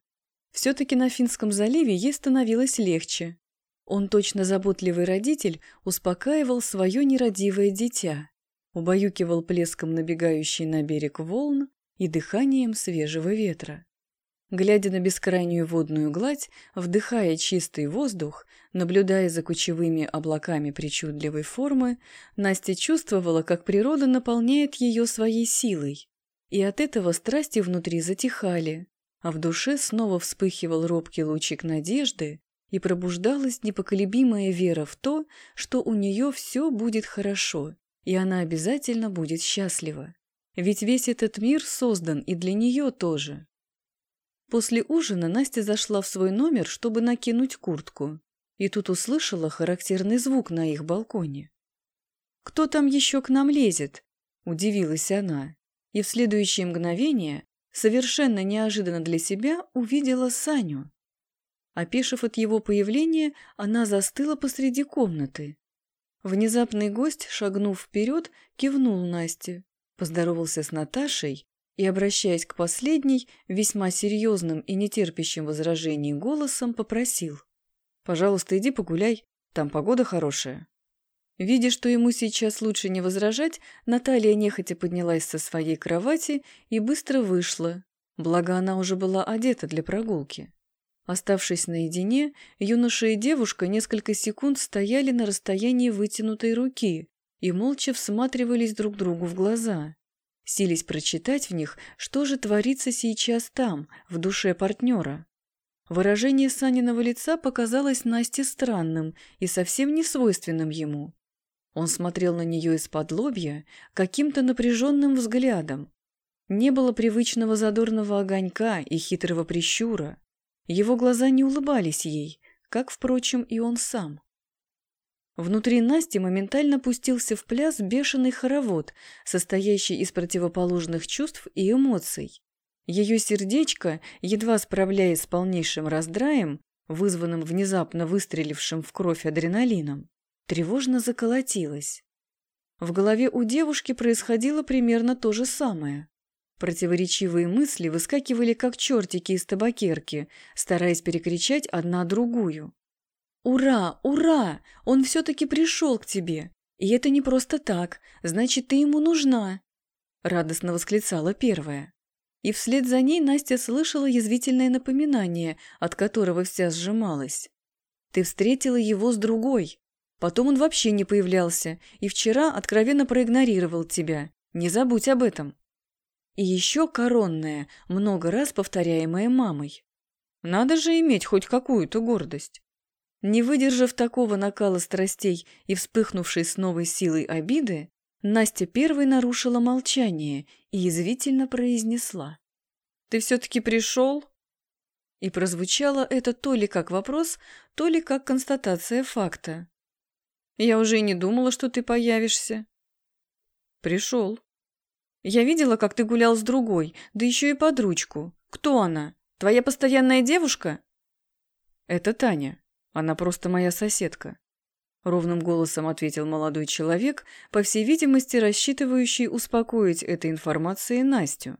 S1: Все-таки на Финском заливе ей становилось легче. Он, точно заботливый родитель, успокаивал свое нерадивое дитя, убаюкивал плеском набегающий на берег волн и дыханием свежего ветра. Глядя на бескрайнюю водную гладь, вдыхая чистый воздух, наблюдая за кучевыми облаками причудливой формы, Настя чувствовала, как природа наполняет ее своей силой. И от этого страсти внутри затихали, а в душе снова вспыхивал робкий лучик надежды и пробуждалась непоколебимая вера в то, что у нее все будет хорошо, и она обязательно будет счастлива. Ведь весь этот мир создан и для нее тоже. После ужина Настя зашла в свой номер, чтобы накинуть куртку, и тут услышала характерный звук на их балконе. «Кто там еще к нам лезет?» – удивилась она, и в следующее мгновение, совершенно неожиданно для себя, увидела Саню. Опешив от его появления, она застыла посреди комнаты. Внезапный гость, шагнув вперед, кивнул Насте, поздоровался с Наташей и, обращаясь к последней, весьма серьезным и нетерпящим возражений голосом попросил. «Пожалуйста, иди погуляй, там погода хорошая». Видя, что ему сейчас лучше не возражать, Наталья нехотя поднялась со своей кровати и быстро вышла, благо она уже была одета для прогулки. Оставшись наедине, юноша и девушка несколько секунд стояли на расстоянии вытянутой руки и молча всматривались друг другу в глаза сились прочитать в них, что же творится сейчас там, в душе партнера. Выражение Саниного лица показалось Насте странным и совсем не свойственным ему. Он смотрел на нее из-под лобья каким-то напряженным взглядом. Не было привычного задорного огонька и хитрого прищура. Его глаза не улыбались ей, как, впрочем, и он сам. Внутри Насти моментально пустился в пляс бешеный хоровод, состоящий из противоположных чувств и эмоций. Ее сердечко, едва справляясь с полнейшим раздраем, вызванным внезапно выстрелившим в кровь адреналином, тревожно заколотилось. В голове у девушки происходило примерно то же самое. Противоречивые мысли выскакивали, как чертики из табакерки, стараясь перекричать одна другую. «Ура! Ура! Он все-таки пришел к тебе! И это не просто так, значит, ты ему нужна!» Радостно восклицала первая. И вслед за ней Настя слышала язвительное напоминание, от которого вся сжималась. Ты встретила его с другой. Потом он вообще не появлялся, и вчера откровенно проигнорировал тебя. Не забудь об этом. И еще коронная, много раз повторяемая мамой. Надо же иметь хоть какую-то гордость. Не выдержав такого накала страстей и вспыхнувшей с новой силой обиды, Настя первой нарушила молчание и язвительно произнесла. «Ты все-таки пришел?» И прозвучало это то ли как вопрос, то ли как констатация факта. «Я уже и не думала, что ты появишься». «Пришел. Я видела, как ты гулял с другой, да еще и под ручку. Кто она? Твоя постоянная девушка?» «Это Таня. Она просто моя соседка», — ровным голосом ответил молодой человек, по всей видимости, рассчитывающий успокоить этой информацией Настю.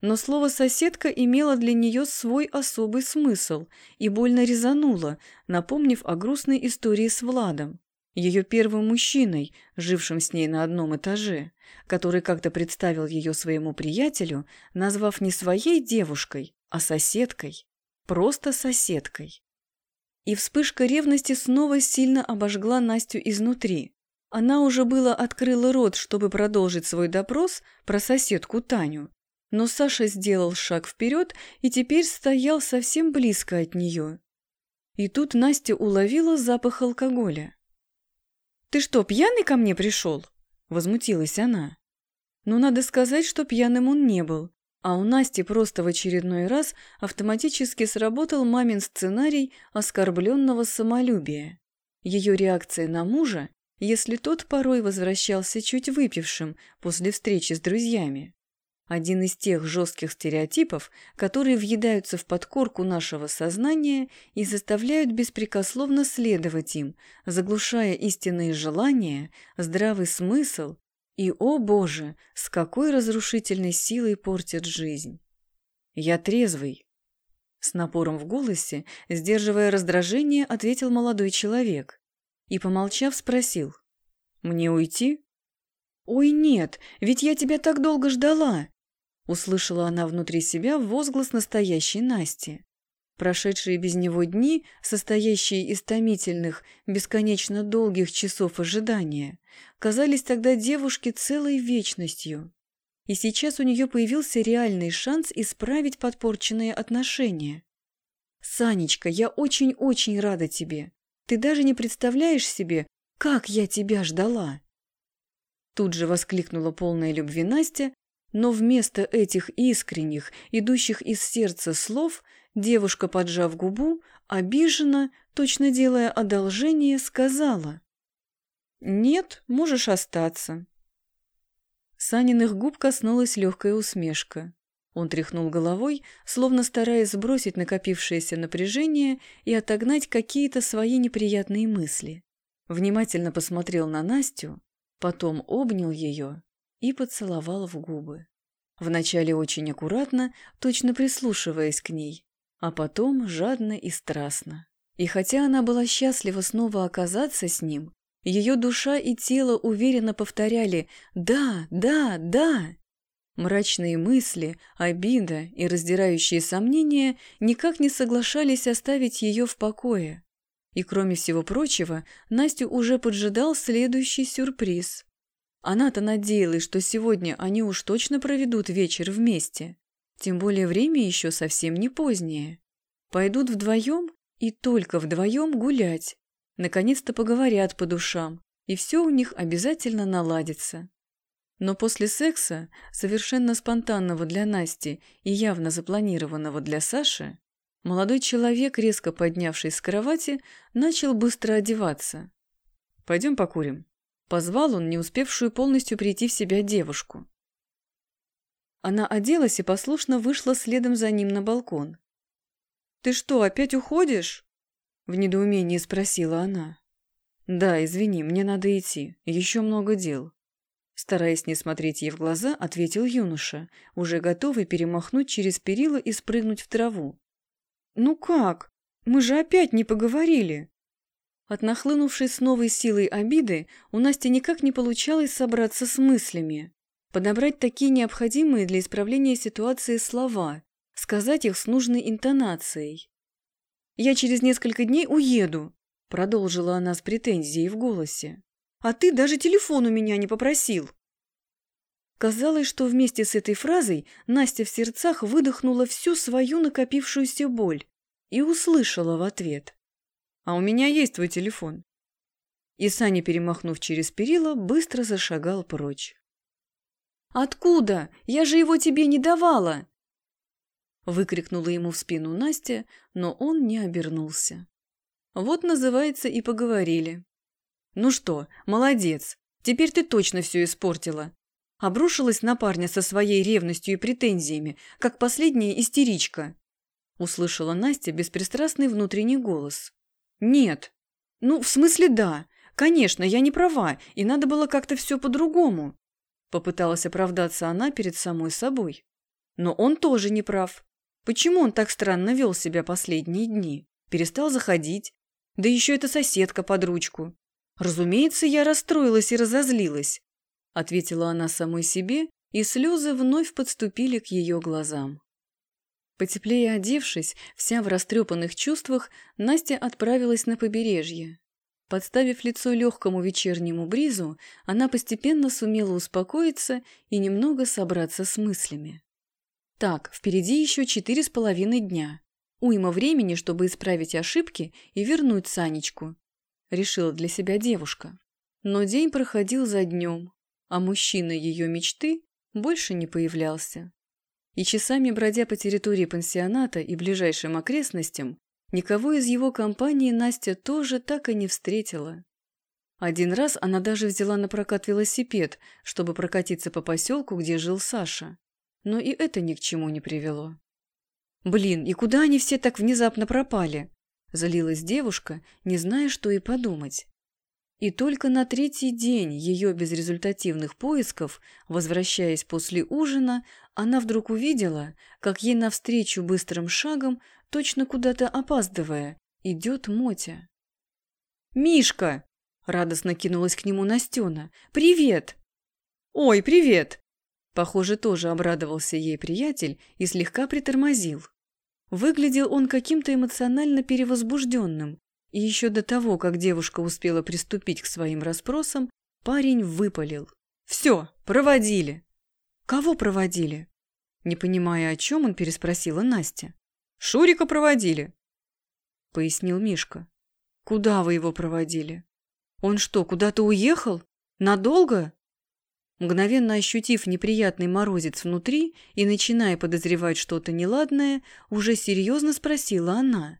S1: Но слово «соседка» имело для нее свой особый смысл и больно резануло, напомнив о грустной истории с Владом, ее первым мужчиной, жившим с ней на одном этаже, который как-то представил ее своему приятелю, назвав не своей девушкой, а соседкой, просто соседкой. И вспышка ревности снова сильно обожгла Настю изнутри. Она уже было открыла рот, чтобы продолжить свой допрос про соседку Таню. Но Саша сделал шаг вперед и теперь стоял совсем близко от нее. И тут Настя уловила запах алкоголя. «Ты что, пьяный ко мне пришел?» – возмутилась она. Но надо сказать, что пьяным он не был. А у Насти просто в очередной раз автоматически сработал мамин сценарий оскорбленного самолюбия. Ее реакция на мужа, если тот порой возвращался чуть выпившим после встречи с друзьями. Один из тех жестких стереотипов, которые въедаются в подкорку нашего сознания и заставляют беспрекословно следовать им, заглушая истинные желания, здравый смысл и, о боже, с какой разрушительной силой портит жизнь. Я трезвый. С напором в голосе, сдерживая раздражение, ответил молодой человек. И, помолчав, спросил. «Мне уйти?» «Ой, нет, ведь я тебя так долго ждала!» Услышала она внутри себя возглас настоящей Насти. Прошедшие без него дни, состоящие из томительных, бесконечно долгих часов ожидания, казались тогда девушке целой вечностью. И сейчас у нее появился реальный шанс исправить подпорченные отношения. «Санечка, я очень-очень рада тебе. Ты даже не представляешь себе, как я тебя ждала!» Тут же воскликнула полная любви Настя, но вместо этих искренних, идущих из сердца слов, девушка, поджав губу, обиженно, точно делая одолжение, сказала. «Нет, можешь остаться». Саниных губ коснулась легкая усмешка. Он тряхнул головой, словно стараясь сбросить накопившееся напряжение и отогнать какие-то свои неприятные мысли. Внимательно посмотрел на Настю, потом обнял ее и поцеловал в губы. Вначале очень аккуратно, точно прислушиваясь к ней, а потом жадно и страстно. И хотя она была счастлива снова оказаться с ним, ее душа и тело уверенно повторяли «да, да, да». Мрачные мысли, обида и раздирающие сомнения никак не соглашались оставить ее в покое. И кроме всего прочего, Настю уже поджидал следующий сюрприз. Она-то надеялась, что сегодня они уж точно проведут вечер вместе. Тем более время еще совсем не позднее. Пойдут вдвоем и только вдвоем гулять. Наконец-то поговорят по душам, и все у них обязательно наладится. Но после секса, совершенно спонтанного для Насти и явно запланированного для Саши, молодой человек, резко поднявшись с кровати, начал быстро одеваться. «Пойдем покурим», Позвал он не успевшую полностью прийти в себя девушку. Она оделась и послушно вышла следом за ним на балкон. «Ты что, опять уходишь?» В недоумении спросила она. «Да, извини, мне надо идти. Еще много дел». Стараясь не смотреть ей в глаза, ответил юноша, уже готовый перемахнуть через перила и спрыгнуть в траву. «Ну как? Мы же опять не поговорили!» От нахлынувшей с новой силой обиды у Насти никак не получалось собраться с мыслями, подобрать такие необходимые для исправления ситуации слова, сказать их с нужной интонацией. Я через несколько дней уеду», – продолжила она с претензией в голосе. «А ты даже телефон у меня не попросил». Казалось, что вместе с этой фразой Настя в сердцах выдохнула всю свою накопившуюся боль и услышала в ответ. «А у меня есть твой телефон». И Саня, перемахнув через перила, быстро зашагал прочь. «Откуда? Я же его тебе не давала!» Выкрикнула ему в спину Настя, но он не обернулся. Вот, называется, и поговорили. «Ну что, молодец, теперь ты точно все испортила. Обрушилась на парня со своей ревностью и претензиями, как последняя истеричка. Услышала Настя беспристрастный внутренний голос. «Нет. Ну, в смысле, да. Конечно, я не права, и надо было как-то все по-другому». Попыталась оправдаться она перед самой собой. Но он тоже не прав. Почему он так странно вел себя последние дни? Перестал заходить. Да еще эта соседка под ручку. Разумеется, я расстроилась и разозлилась. Ответила она самой себе, и слезы вновь подступили к ее глазам. Потеплее одевшись, вся в растрепанных чувствах, Настя отправилась на побережье. Подставив лицо легкому вечернему бризу, она постепенно сумела успокоиться и немного собраться с мыслями. Так, впереди еще четыре с половиной дня. Уйма времени, чтобы исправить ошибки и вернуть Санечку. Решила для себя девушка. Но день проходил за днем, а мужчина ее мечты больше не появлялся и часами бродя по территории пансионата и ближайшим окрестностям, никого из его компании Настя тоже так и не встретила. Один раз она даже взяла на прокат велосипед, чтобы прокатиться по поселку, где жил Саша. Но и это ни к чему не привело. «Блин, и куда они все так внезапно пропали?» – залилась девушка, не зная, что и подумать. И только на третий день ее безрезультативных поисков, возвращаясь после ужина, она вдруг увидела, как ей навстречу быстрым шагом, точно куда-то опаздывая, идет Мотя. «Мишка!» – радостно кинулась к нему Настена. «Привет!» «Ой, привет!» Похоже, тоже обрадовался ей приятель и слегка притормозил. Выглядел он каким-то эмоционально перевозбужденным, и еще до того, как девушка успела приступить к своим расспросам, парень выпалил. «Все, проводили!» «Кого проводили?» Не понимая, о чем он, переспросила Настя. «Шурика проводили», — пояснил Мишка. «Куда вы его проводили? Он что, куда-то уехал? Надолго?» Мгновенно ощутив неприятный морозец внутри и начиная подозревать что-то неладное, уже серьезно спросила она.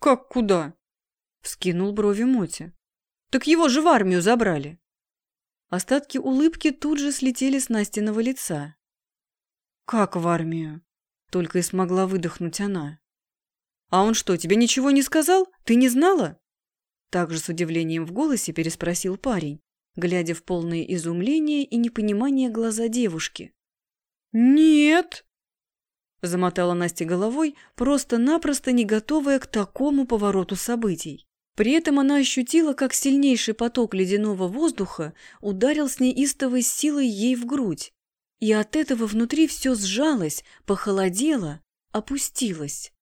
S1: «Как куда?» – вскинул брови Мотя. «Так его же в армию забрали!» Остатки улыбки тут же слетели с Настиного лица. «Как в армию?» – только и смогла выдохнуть она. «А он что, тебе ничего не сказал? Ты не знала?» Также с удивлением в голосе переспросил парень, глядя в полное изумление и непонимание глаза девушки. «Нет!» Замотала Настя головой, просто-напросто не готовая к такому повороту событий. При этом она ощутила, как сильнейший поток ледяного воздуха ударил с неистовой силой ей в грудь. И от этого внутри все сжалось, похолодело, опустилось.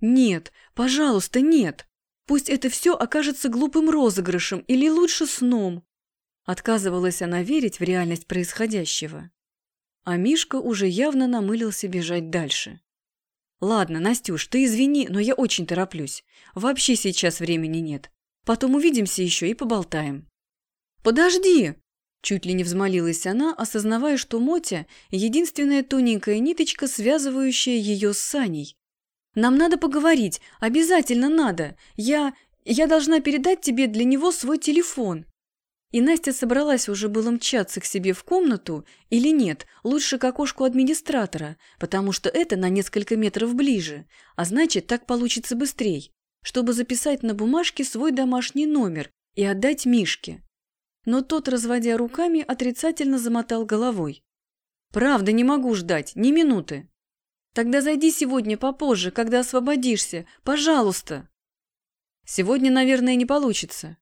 S1: «Нет, пожалуйста, нет! Пусть это все окажется глупым розыгрышем или лучше сном!» Отказывалась она верить в реальность происходящего. А Мишка уже явно намылился бежать дальше. «Ладно, Настюш, ты извини, но я очень тороплюсь. Вообще сейчас времени нет. Потом увидимся еще и поболтаем». «Подожди!» Чуть ли не взмолилась она, осознавая, что Мотя – единственная тоненькая ниточка, связывающая ее с Саней. «Нам надо поговорить, обязательно надо. Я... я должна передать тебе для него свой телефон». И Настя собралась уже было мчаться к себе в комнату, или нет, лучше к окошку администратора, потому что это на несколько метров ближе, а значит, так получится быстрей, чтобы записать на бумажке свой домашний номер и отдать Мишке. Но тот, разводя руками, отрицательно замотал головой. «Правда, не могу ждать, ни минуты». «Тогда зайди сегодня попозже, когда освободишься, пожалуйста». «Сегодня, наверное, не получится».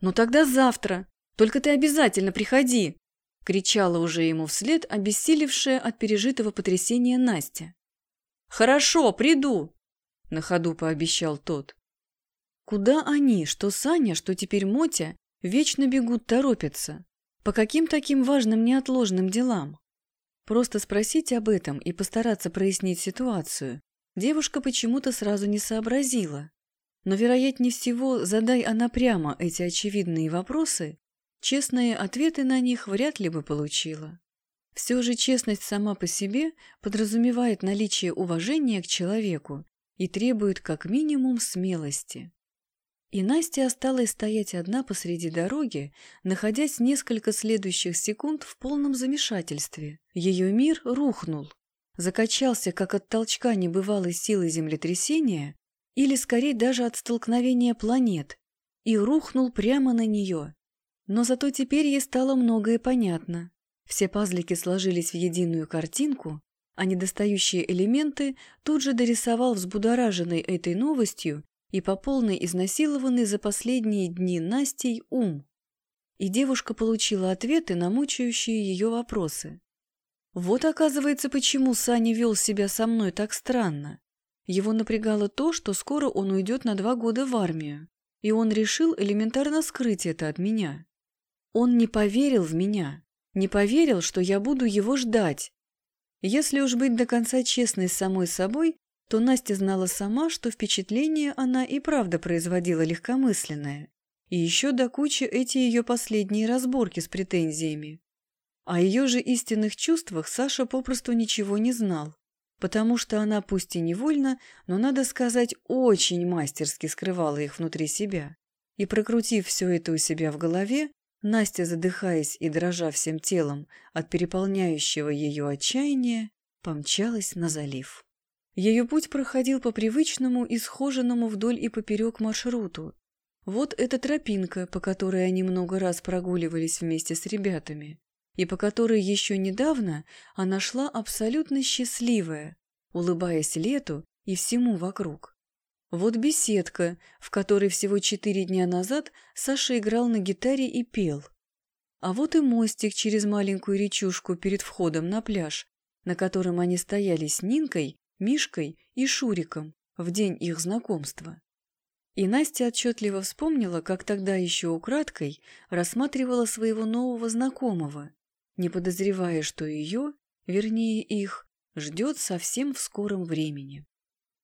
S1: «Ну тогда завтра. Только ты обязательно приходи!» – кричала уже ему вслед обессилевшая от пережитого потрясения Настя. «Хорошо, приду!» — на ходу пообещал тот. Куда они, что Саня, что теперь Мотя, вечно бегут торопятся? По каким таким важным неотложным делам? Просто спросить об этом и постараться прояснить ситуацию девушка почему-то сразу не сообразила. Но, вероятнее всего, задай она прямо эти очевидные вопросы, честные ответы на них вряд ли бы получила. Все же честность сама по себе подразумевает наличие уважения к человеку и требует как минимум смелости. И Настя осталась стоять одна посреди дороги, находясь несколько следующих секунд в полном замешательстве. Ее мир рухнул, закачался, как от толчка небывалой силы землетрясения, или скорее даже от столкновения планет, и рухнул прямо на нее. Но зато теперь ей стало многое понятно. Все пазлики сложились в единую картинку, а недостающие элементы тут же дорисовал взбудораженный этой новостью и по полной изнасилованный за последние дни Настей ум. И девушка получила ответы на мучающие ее вопросы. Вот, оказывается, почему Саня вел себя со мной так странно. Его напрягало то, что скоро он уйдет на два года в армию, и он решил элементарно скрыть это от меня. Он не поверил в меня, не поверил, что я буду его ждать. Если уж быть до конца честной с самой собой, то Настя знала сама, что впечатление она и правда производила легкомысленное. И еще до кучи эти ее последние разборки с претензиями. О ее же истинных чувствах Саша попросту ничего не знал, потому что она пусть и невольно, но, надо сказать, очень мастерски скрывала их внутри себя. И прокрутив все это у себя в голове, Настя, задыхаясь и дрожа всем телом от переполняющего ее отчаяния, помчалась на залив. Ее путь проходил по привычному и схоженному вдоль и поперек маршруту. Вот эта тропинка, по которой они много раз прогуливались вместе с ребятами, и по которой еще недавно она шла абсолютно счастливая, улыбаясь лету и всему вокруг. Вот беседка, в которой всего четыре дня назад Саша играл на гитаре и пел. А вот и мостик через маленькую речушку перед входом на пляж, на котором они стояли с Нинкой, Мишкой и Шуриком в день их знакомства. И Настя отчетливо вспомнила, как тогда еще украдкой рассматривала своего нового знакомого, не подозревая, что ее, вернее их, ждет совсем в скором времени.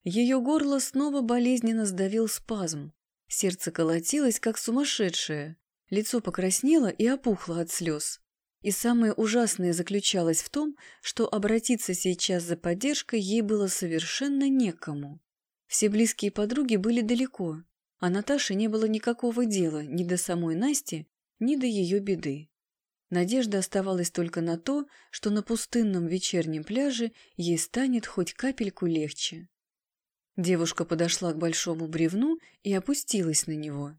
S1: Ее горло снова болезненно сдавил спазм. Сердце колотилось, как сумасшедшее. Лицо покраснело и опухло от слез. И самое ужасное заключалось в том, что обратиться сейчас за поддержкой ей было совершенно некому. Все близкие подруги были далеко, а Наташе не было никакого дела ни до самой Насти, ни до ее беды. Надежда оставалась только на то, что на пустынном вечернем пляже ей станет хоть капельку легче. Девушка подошла к большому бревну и опустилась на него.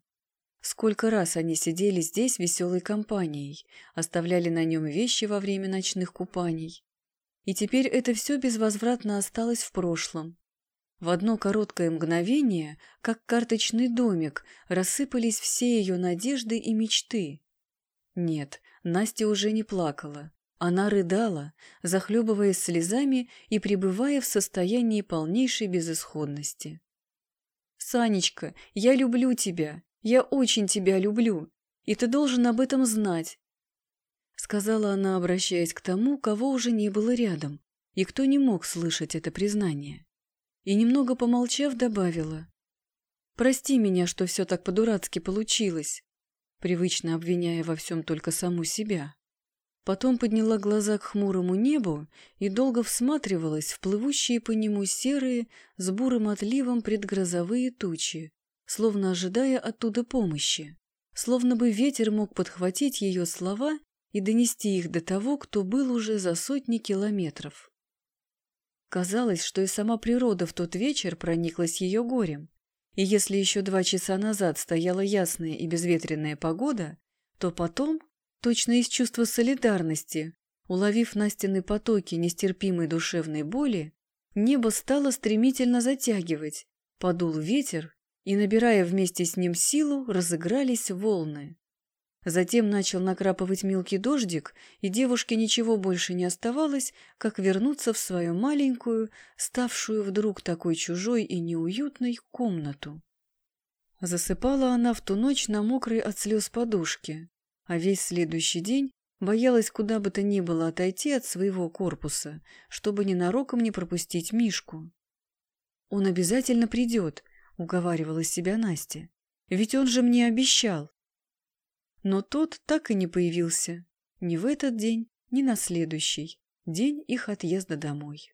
S1: Сколько раз они сидели здесь веселой компанией, оставляли на нем вещи во время ночных купаний. И теперь это все безвозвратно осталось в прошлом. В одно короткое мгновение, как карточный домик, рассыпались все ее надежды и мечты. Нет, Настя уже не плакала. Она рыдала, захлебываясь слезами и пребывая в состоянии полнейшей безысходности. «Санечка, я люблю тебя, я очень тебя люблю, и ты должен об этом знать», сказала она, обращаясь к тому, кого уже не было рядом, и кто не мог слышать это признание. И немного помолчав, добавила. «Прости меня, что все так по-дурацки получилось», привычно обвиняя во всем только саму себя. Потом подняла глаза к хмурому небу и долго всматривалась в плывущие по нему серые с бурым отливом предгрозовые тучи, словно ожидая оттуда помощи, словно бы ветер мог подхватить ее слова и донести их до того, кто был уже за сотни километров. Казалось, что и сама природа в тот вечер прониклась ее горем, и если еще два часа назад стояла ясная и безветренная погода, то потом Точно из чувства солидарности, уловив Настины потоки нестерпимой душевной боли, небо стало стремительно затягивать, подул ветер, и, набирая вместе с ним силу, разыгрались волны. Затем начал накрапывать мелкий дождик, и девушке ничего больше не оставалось, как вернуться в свою маленькую, ставшую вдруг такой чужой и неуютной, комнату. Засыпала она в ту ночь на мокрой от слез подушке, а весь следующий день боялась куда бы то ни было отойти от своего корпуса, чтобы ненароком не пропустить Мишку. «Он обязательно придет», — уговаривала себя Настя. «Ведь он же мне обещал». Но тот так и не появился. Ни в этот день, ни на следующий. День их отъезда домой.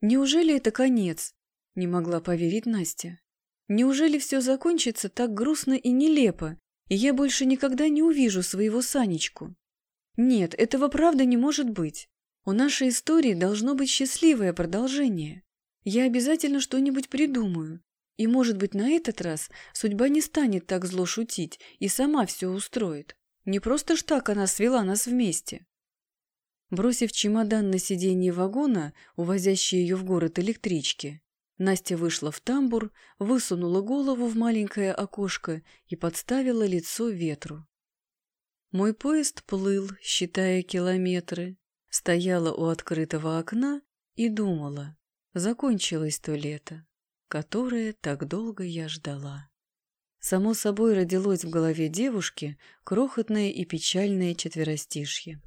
S1: «Неужели это конец?» – не могла поверить Настя. «Неужели все закончится так грустно и нелепо, и я больше никогда не увижу своего Санечку?» «Нет, этого правда не может быть. У нашей истории должно быть счастливое продолжение. Я обязательно что-нибудь придумаю. И, может быть, на этот раз судьба не станет так зло шутить и сама все устроит. Не просто ж так она свела нас вместе. Бросив чемодан на сиденье вагона, увозящий ее в город электрички, Настя вышла в тамбур, высунула голову в маленькое окошко и подставила лицо ветру. Мой поезд плыл, считая километры, стояла у открытого окна и думала, закончилось то лето которое так долго я ждала. Само собой родилось в голове девушки крохотное и печальное четверостишье.